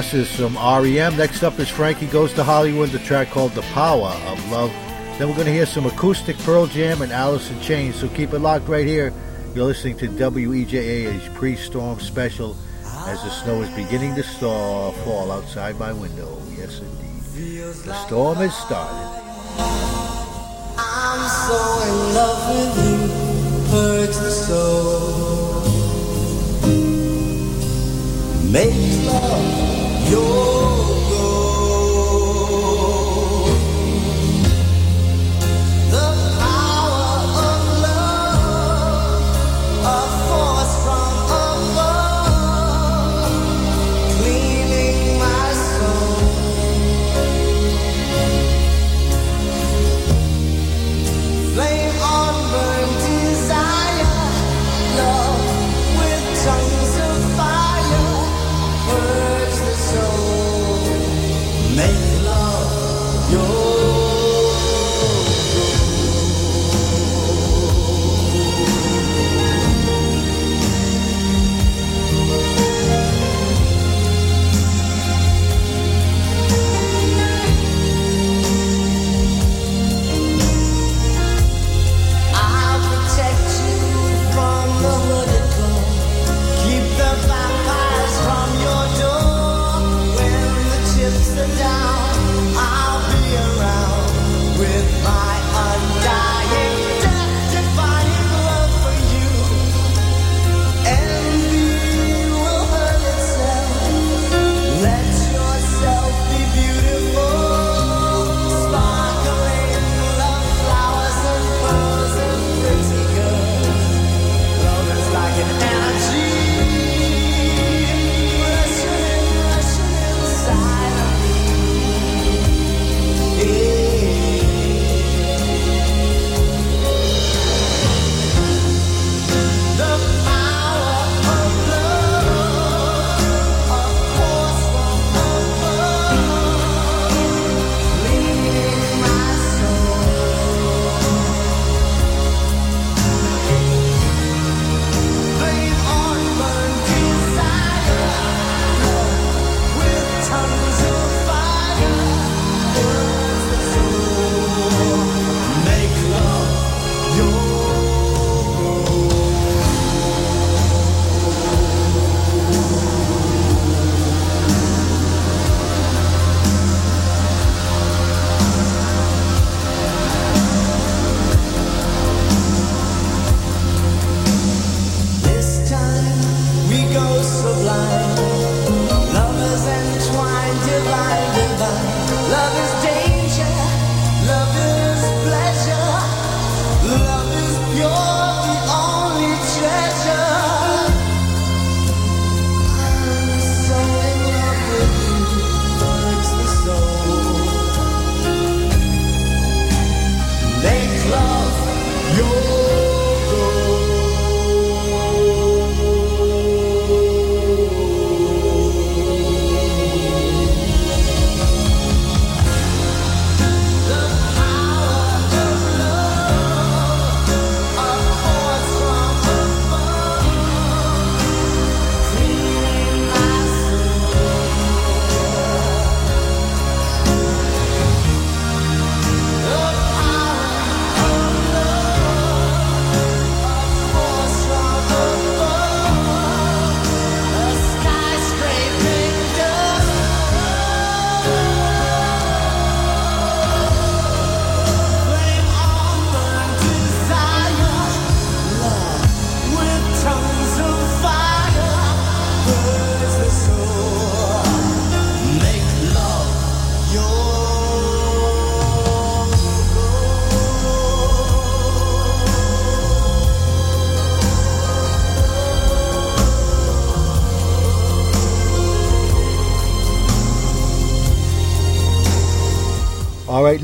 course, is some REM. Next up is Frankie Goes to Hollywood, the track called The Power of Love. Then we're going to hear some acoustic Pearl Jam and Alice in Chains. So keep it locked right here. You're listening to WEJA's pre-storm special as the snow is beginning to thaw, fall outside my window. Yes, indeed. The storm has started. I'm so in love with you, hurts the soul. Love. 有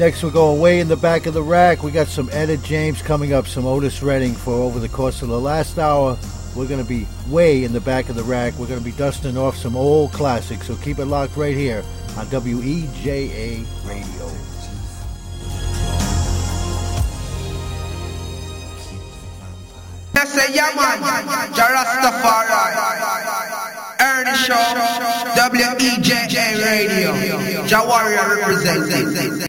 Next, we're going way in the back of the rack. We got some Etta James coming up, some Otis Redding for over the course of the last hour. We're going to be way in the back of the rack. We're going to be dusting off some old classics, so keep it locked right here on WEJA Radio. Say, yeah, Jarastafari, Ernie Show, WEJA Radio, Jawaria represents.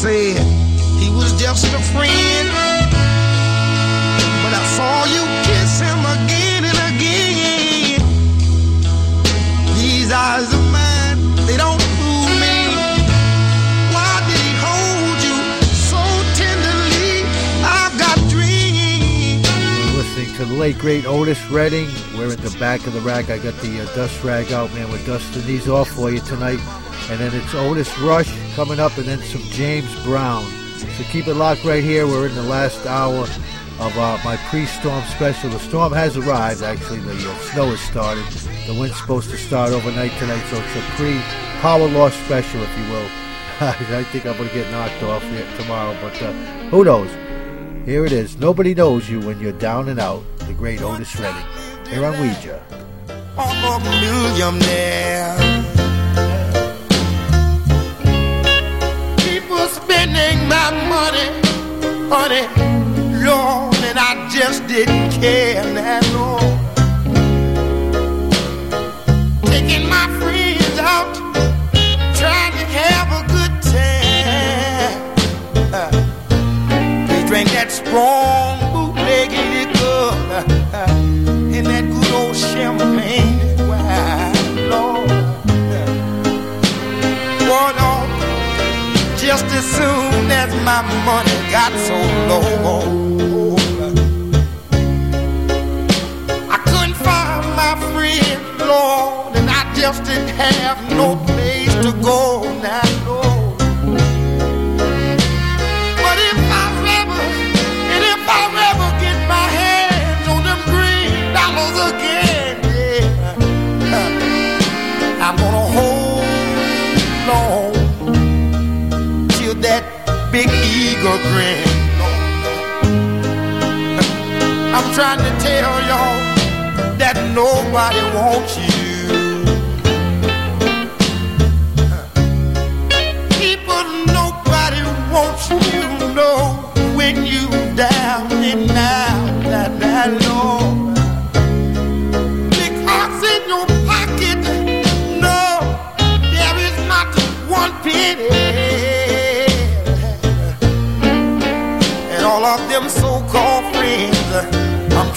Said he was just a friend, but I saw you kiss him again and again. These eyes of mine, they don't fool me. Why did he hold you so tenderly? I've got dreams. You're listening to the late great Otis Redding. We're in the back of the rack. I got the uh, dust rag out, man. We're dusting these off for you tonight. And then it's Otis Rush coming up, and then some James Brown. So keep it locked right here. We're in the last hour of uh, my pre-storm special. The storm has arrived. Actually, the uh, snow has started. The wind's supposed to start overnight tonight, so it's a pre-power loss special, if you will. I think I'm going to get knocked off tomorrow, but uh, who knows? Here it is. Nobody knows you when you're down and out. The great Otis Redding. Here on WEJA. I'm a millionaire. Spending my money, money, Lord, and I just didn't care that long. Taking my friends out, trying to have a good time. Uh, they drink that strong soon as my money got so low. I couldn't find my friend, Lord, and I just didn't have no. bigger grin. I'm trying to tell y'all that nobody wants you. People, nobody wants you No, when you down and out that I know. Penny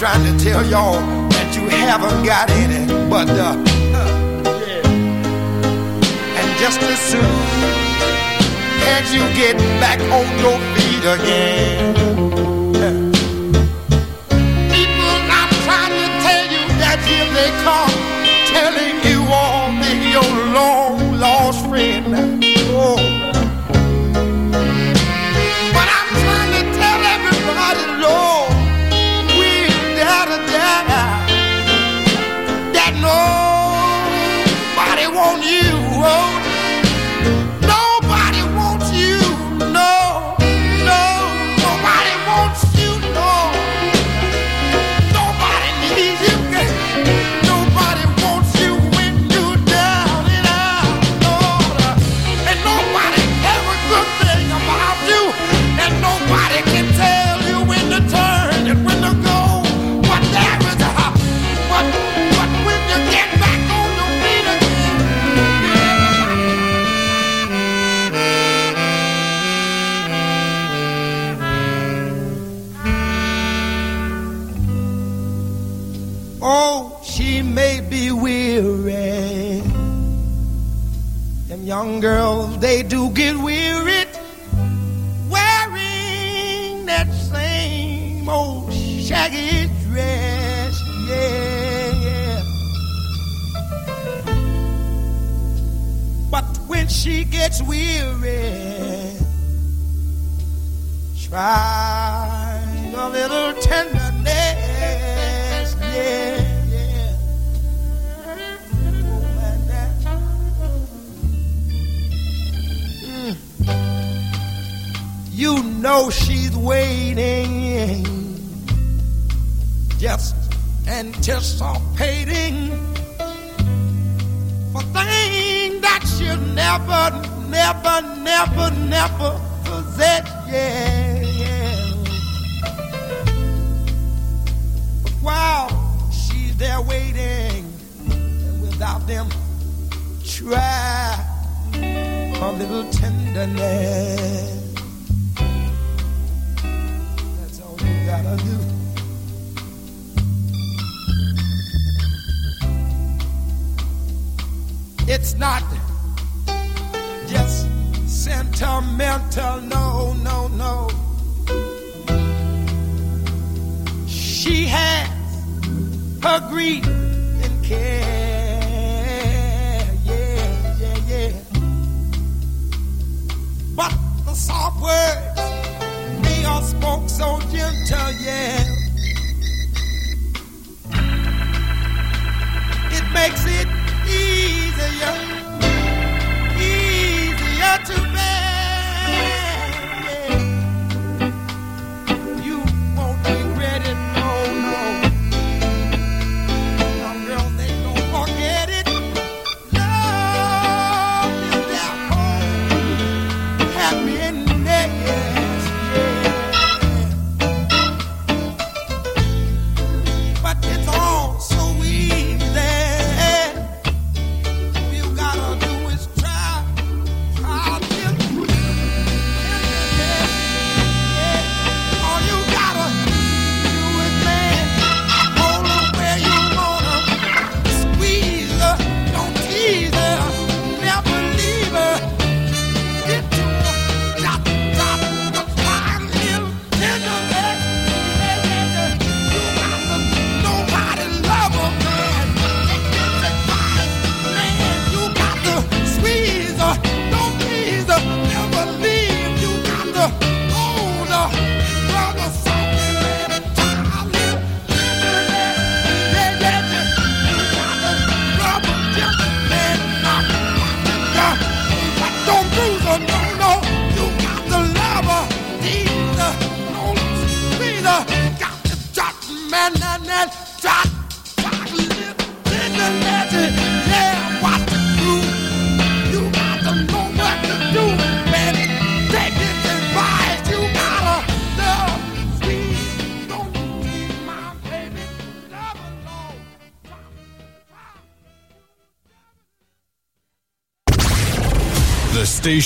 trying to tell y'all that you haven't got any, but uh, yeah. and just as soon as you get back on your feet again. People not trying to tell you that here they come, telling you all they're your long lost friend. Oh. whoa.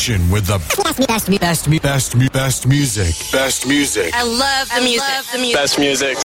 station with the best, best, best, best, best music. Best music. I love the music. Best music.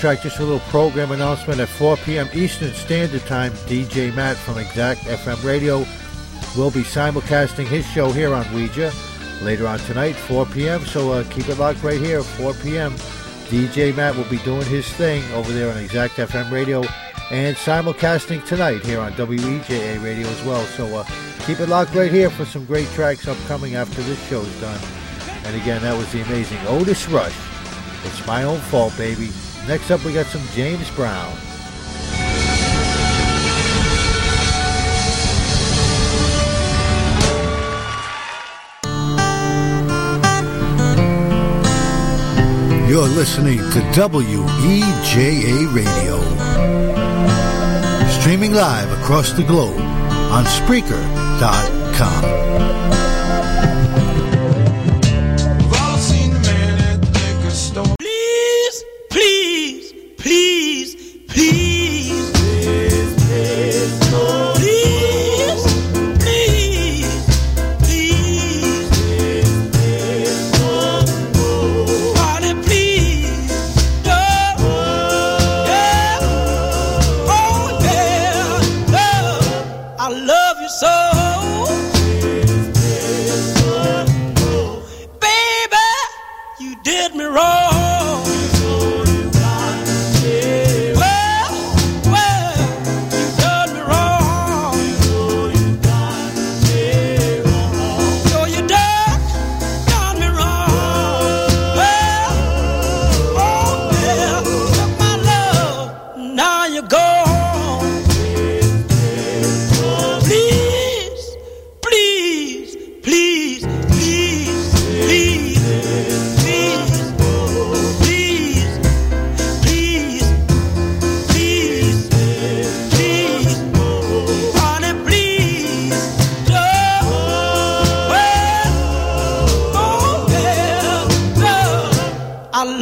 Track. Just a little program announcement at 4 p.m. Eastern Standard Time. DJ Matt from Exact FM Radio will be simulcasting his show here on WEJA later on tonight, 4 p.m. So uh, keep it locked right here, 4 p.m. DJ Matt will be doing his thing over there on Exact FM Radio and simulcasting tonight here on WEJA Radio as well. So uh, keep it locked right here for some great tracks upcoming after this show's done. And again, that was the amazing Otis Rush. It's my own fault, baby. Next up, we got some James Brown. You're listening to WEJA Radio. Streaming live across the globe on Spreaker.com.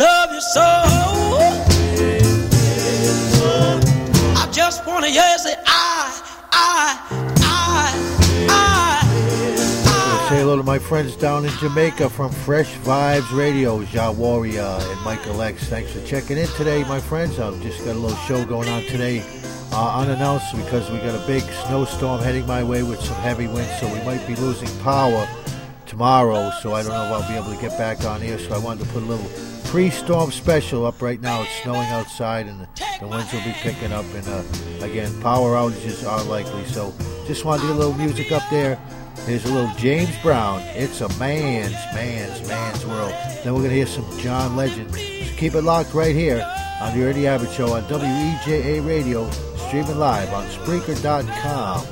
love you so. I just wanna hear you say I, I, I, I. Say hello to my friends down in Jamaica from Fresh Vibes Radio, Ja Warrior and Michael X. Thanks for checking in today, my friends. I've just got a little show going on today, uh, unannounced because we got a big snowstorm heading my way with some heavy winds, so we might be losing power tomorrow. So I don't know if I'll be able to get back on here. So I wanted to put a little pre-storm special up right now. It's snowing outside and the, winds will be picking up. And uh, again, power outages are likely. So just wanted to get a little music up there. Here's a little James Brown. It's a man's, man's, man's world. Then we're going to hear some John Legend. So keep it locked right here on the Ernie Abbott Show on WEJA Radio, streaming live on Spreaker.com.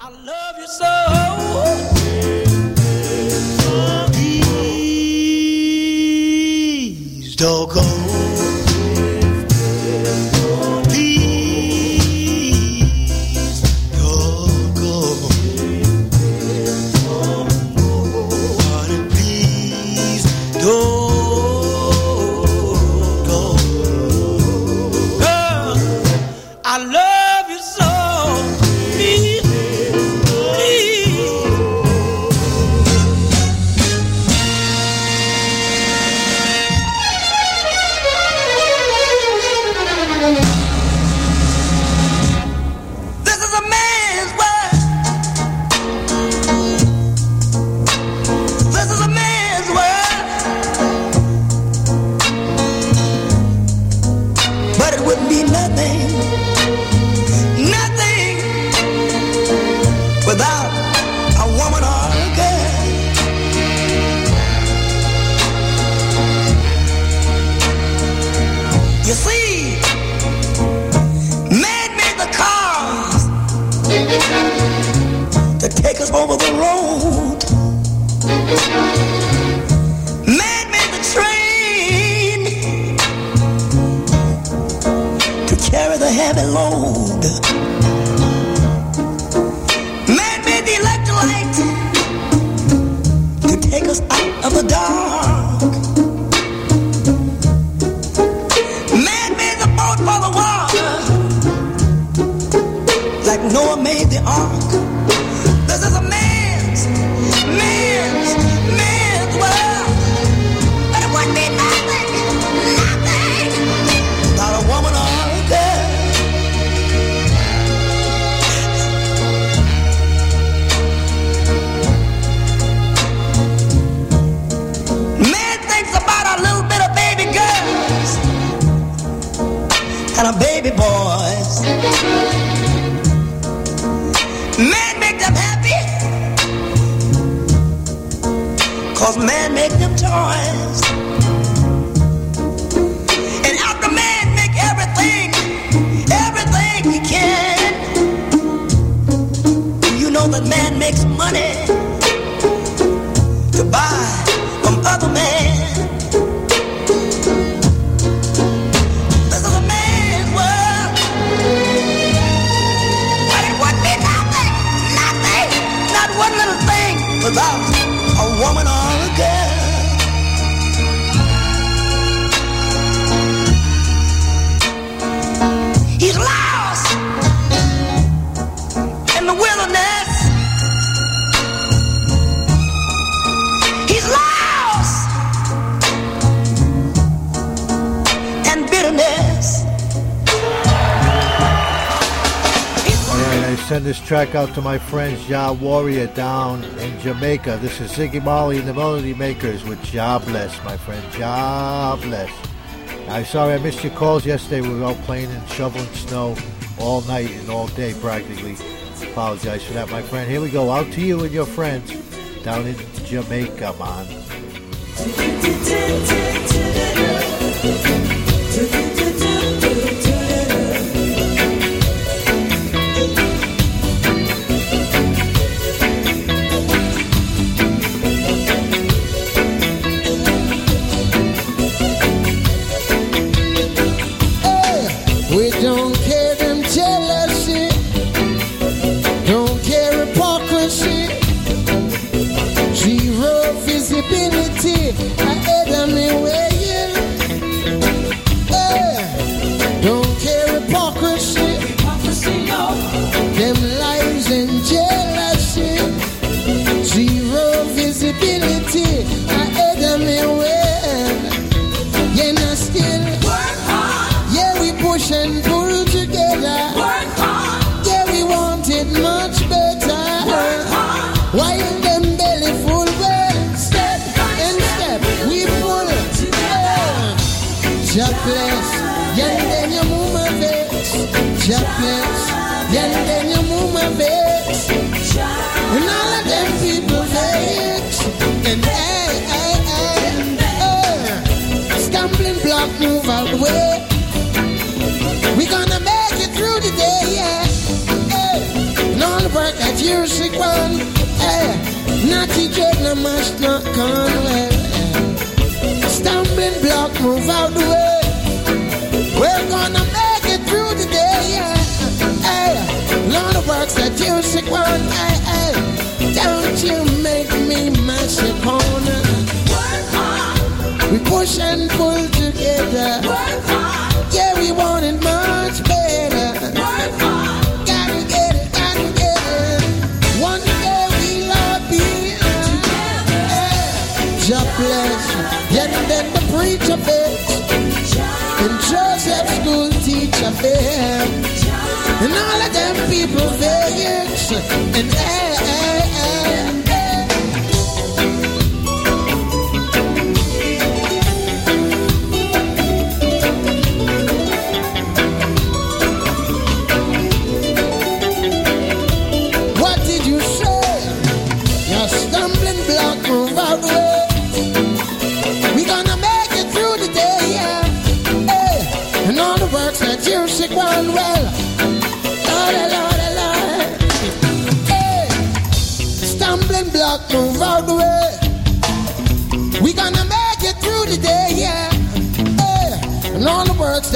I love you so. Đâu? recommend this track out to my friends Ja Warrior down in Jamaica. This is Ziggy Marley and the Melody Makers with Ja Bless, my friend. Ja Bless. I'm sorry I missed your calls yesterday. We were out playing and shoveling snow all night and all day practically. Apologize for that, my friend. Here we go. Out to you and your friends down in Jamaica, man. music one. Eh, Natty Jenna must not come well. Eh. Stumbling block, move out the way. We're gonna make it through the day. Yeah. Eh, Lord of works that music one. Eh, eh, don't you make me mash a corner. Work hard. We push and pull together. Work hard. Yeah, we want it more. affair. And all of them people vegas and air.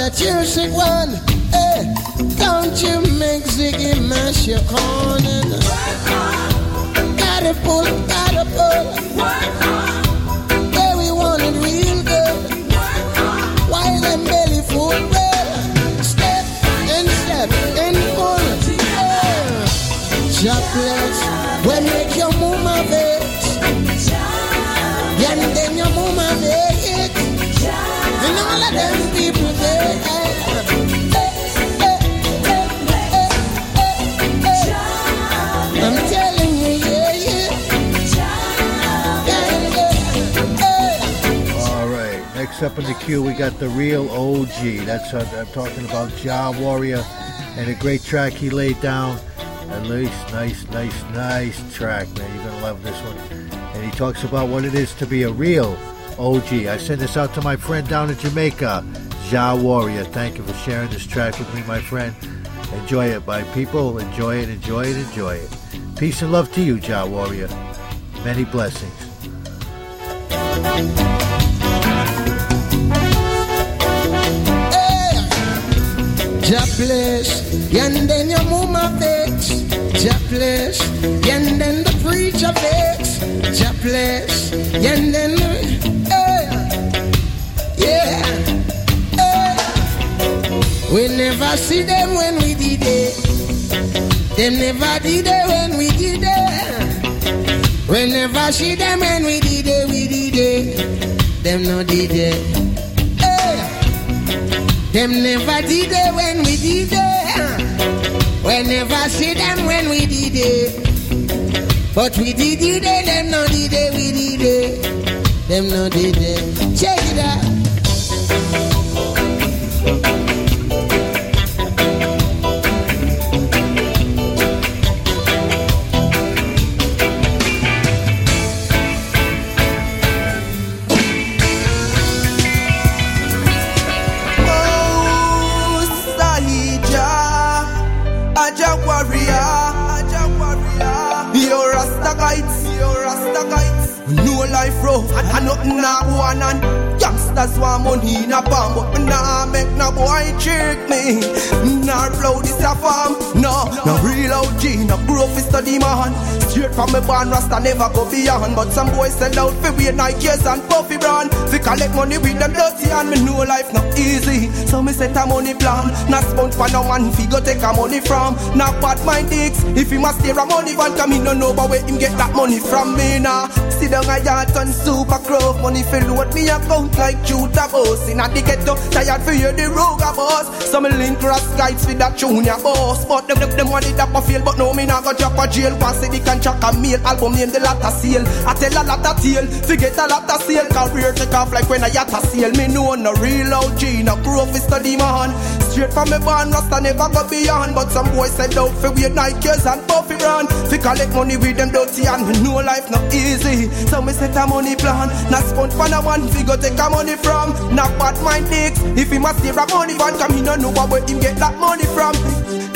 That you sing one. Hey, don't you make Ziggy mash your corn and gotta pull, gotta pull. Yeah, we want it real good. While them belly full, well, step and step and pull. Yeah. Jobless, when make your move my. Yeah, and then you move my. And all of them Up in the queue, we got the real OG. That's uh, I'm talking about Ja Warrior and a great track he laid down. A nice, nice, nice, nice track, man. You're gonna love this one. And he talks about what it is to be a real OG. I send this out to my friend down in Jamaica, Ja Warrior. Thank you for sharing this track with me, my friend. Enjoy it, my people. Enjoy it, enjoy it, enjoy it. Peace and love to you, Ja Warrior. Many blessings. Ja bless, and then you move my vex. Ja and then the preacher vex. Ja bless, and then the, eh, yeah, eh. We never see them when we did it. Them never did it when we did it. We never see them when we did it, we did it. Them no did it. Them never did it when we did it. We never see them when we did it. But we did it, them no did it, we did it. Them no did it. Check it out. Na one and Youngsters want money in a bomb, but me nah make no boy trick me. Nah blow this a farm, no, no real OG, no grow fi study man. Straight from me born, Rasta never go beyond. But some boys sell out fi wear Nikes and puffy brand. Fi collect money with them dirty and me know life not easy. So me set a money plan, not spend for no one fi go take a money from. Not bad mind dicks, if he must steer a money van, come in no know but where him get that money from me now. Sit down a yacht and super crop, money fi load me account like Judah boss. In a the ghetto, tired fi hear the roga boss. Some link cross guides with that junior boss. But them, them, them want it up a feel, but no me not go drop a jail. Pass the can check a meal, album name the latter seal. I tell a lot of tale, forget a lot of sale. Career take off like when I yacht a sail. Me know no real OG, no grow fi study man. Straight from me born, Rasta never go beyond. But some boys said out fi wear Nikes and puffy brand. Fi collect money with them dirty and me know life not easy. So me set a money plan, not spend for no one fi go take a money from. Not bad mind dicks, if he must steer a money van, come he no know where him get that money from.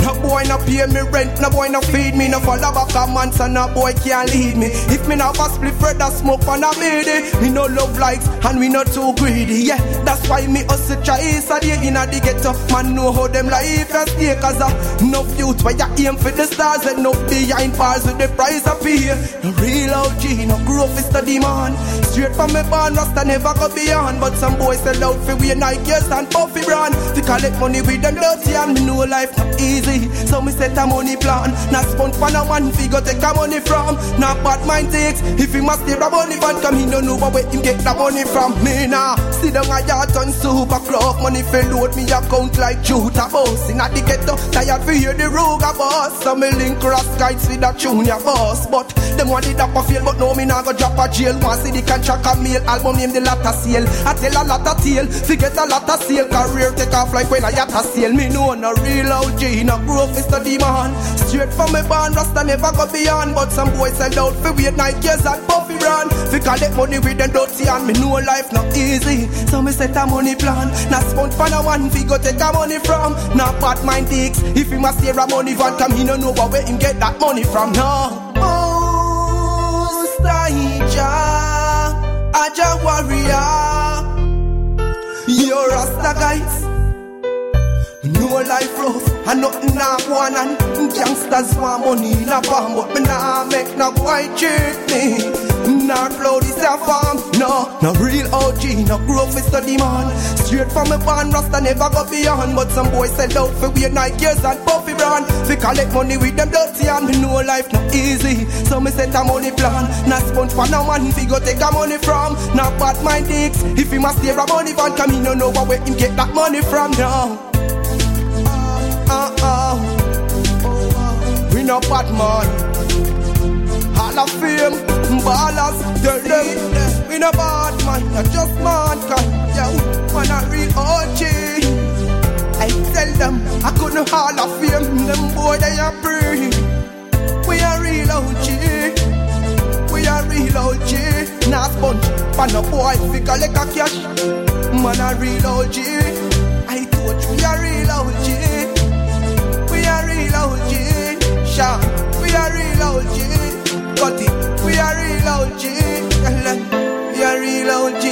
No boy no pay me rent, no boy no feed me, no follow back a man, so no boy can't lead me. If me not a split Fred a smoke on a baby, me no love likes and we not too greedy. Yeah, that's why me hustle try so day inna the ghetto. Man know how them life a stay, cause uh, no youth where aim for the stars and no behind bars with the price of pay. No real OG, no grow fi study man. Straight from me born, Rasta never go beyond. But some boys sell out for wear Nikes and puffy brand. To collect money with them dirty and me know life not easy. So me set a money plan. Not spend for no one figure take a money from. Not bad mind takes. If he must steer a money van, come he no know where him get the money from. Me nah. Sit down a yacht on super crop. Money fi load me account like Judah boss. Inna the ghetto, tired fi hear the roga boss. So me link cross guides with that junior boss. But them want it up a feel, but no me nah go drop a jail. Want see the contract a mail, album name the latter sale. I tell a lot of tale, forget a lot of sale. Career take off like when I yacht a sale. Me know no real OG, no grow fi study man. Straight from me born, Rasta never go beyond. But some boys sell out fi wear Nikes and puffy brand. Fi collect money with them dirty and me know life not easy. So me set a money plan, not spend for no one fi go take a money from. Not bad mind dicks, if he must steer a money van, come he no know where him get that money from now. Most Aja, warrior. You're a guys. No life rough, and nothing go on and Gangsters want money in a palm But me nah make no boy cheat me. Nah blow this a farm No, no real OG, no grow for study man Straight from a barn, Rasta never go beyond But some boys sell out for weird Nike gears and puffy brand. Fi collect money with them dirty and me know life not easy So me set a money plan. Not sponge for no man, fi go take a money from. Not bad mind dicks, if he must steer a money van Come in, no know where him get that money from now uh, uh. We no bad man. Hall of fame, ballers, tell them we no bad man, not just mankind. Yeah, man a real OG. I tell them I couldn't hall of fame, them boy they are free. We are real OG. We are real OG. Nah sponge, pan a boy figure like a cash. Man a real OG. I you we are real OG. Sha, we are real OG. Got. We are real OG. We are real OG.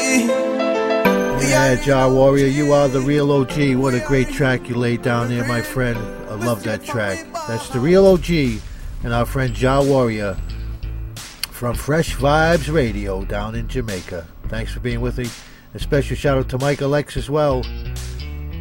Yeah, Ja Warrior, you are the real OG. What a great track you laid down there, my friend. I love that track. That's the real OG and our friend Ja Warrior from Fresh Vibes Radio down in Jamaica. Thanks for being with me. A special shout out to Mike Alex as well.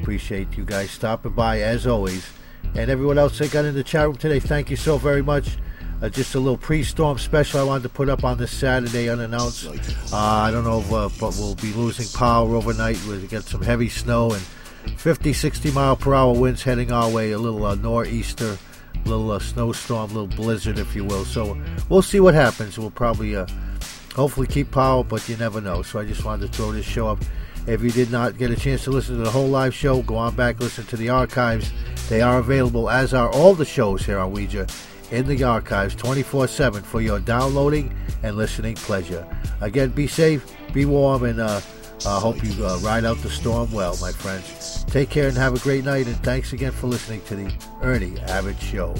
Appreciate you guys stopping by as always. And everyone else that got in the chat room today, thank you so very much. Uh, just a little pre-storm special I wanted to put up on this Saturday unannounced. Uh, I don't know, if, uh, but we'll be losing power overnight. We'll get some heavy snow and 50, 60 mile per hour winds heading our way. A little uh, nor'easter, a little uh, snowstorm, a little blizzard, if you will. So we'll see what happens. We'll probably, uh, hopefully, keep power, but you never know. So I just wanted to throw this show up. If you did not get a chance to listen to the whole live show, go on back, listen to the archives. They are available, as are all the shows here on WEJA, in the archives 24 7 for your downloading and listening pleasure. Again, be safe, be warm, and uh, I hope you uh, ride out the storm well, my friends. Take care and have a great night, and thanks again for listening to the Ernie Abbott Show.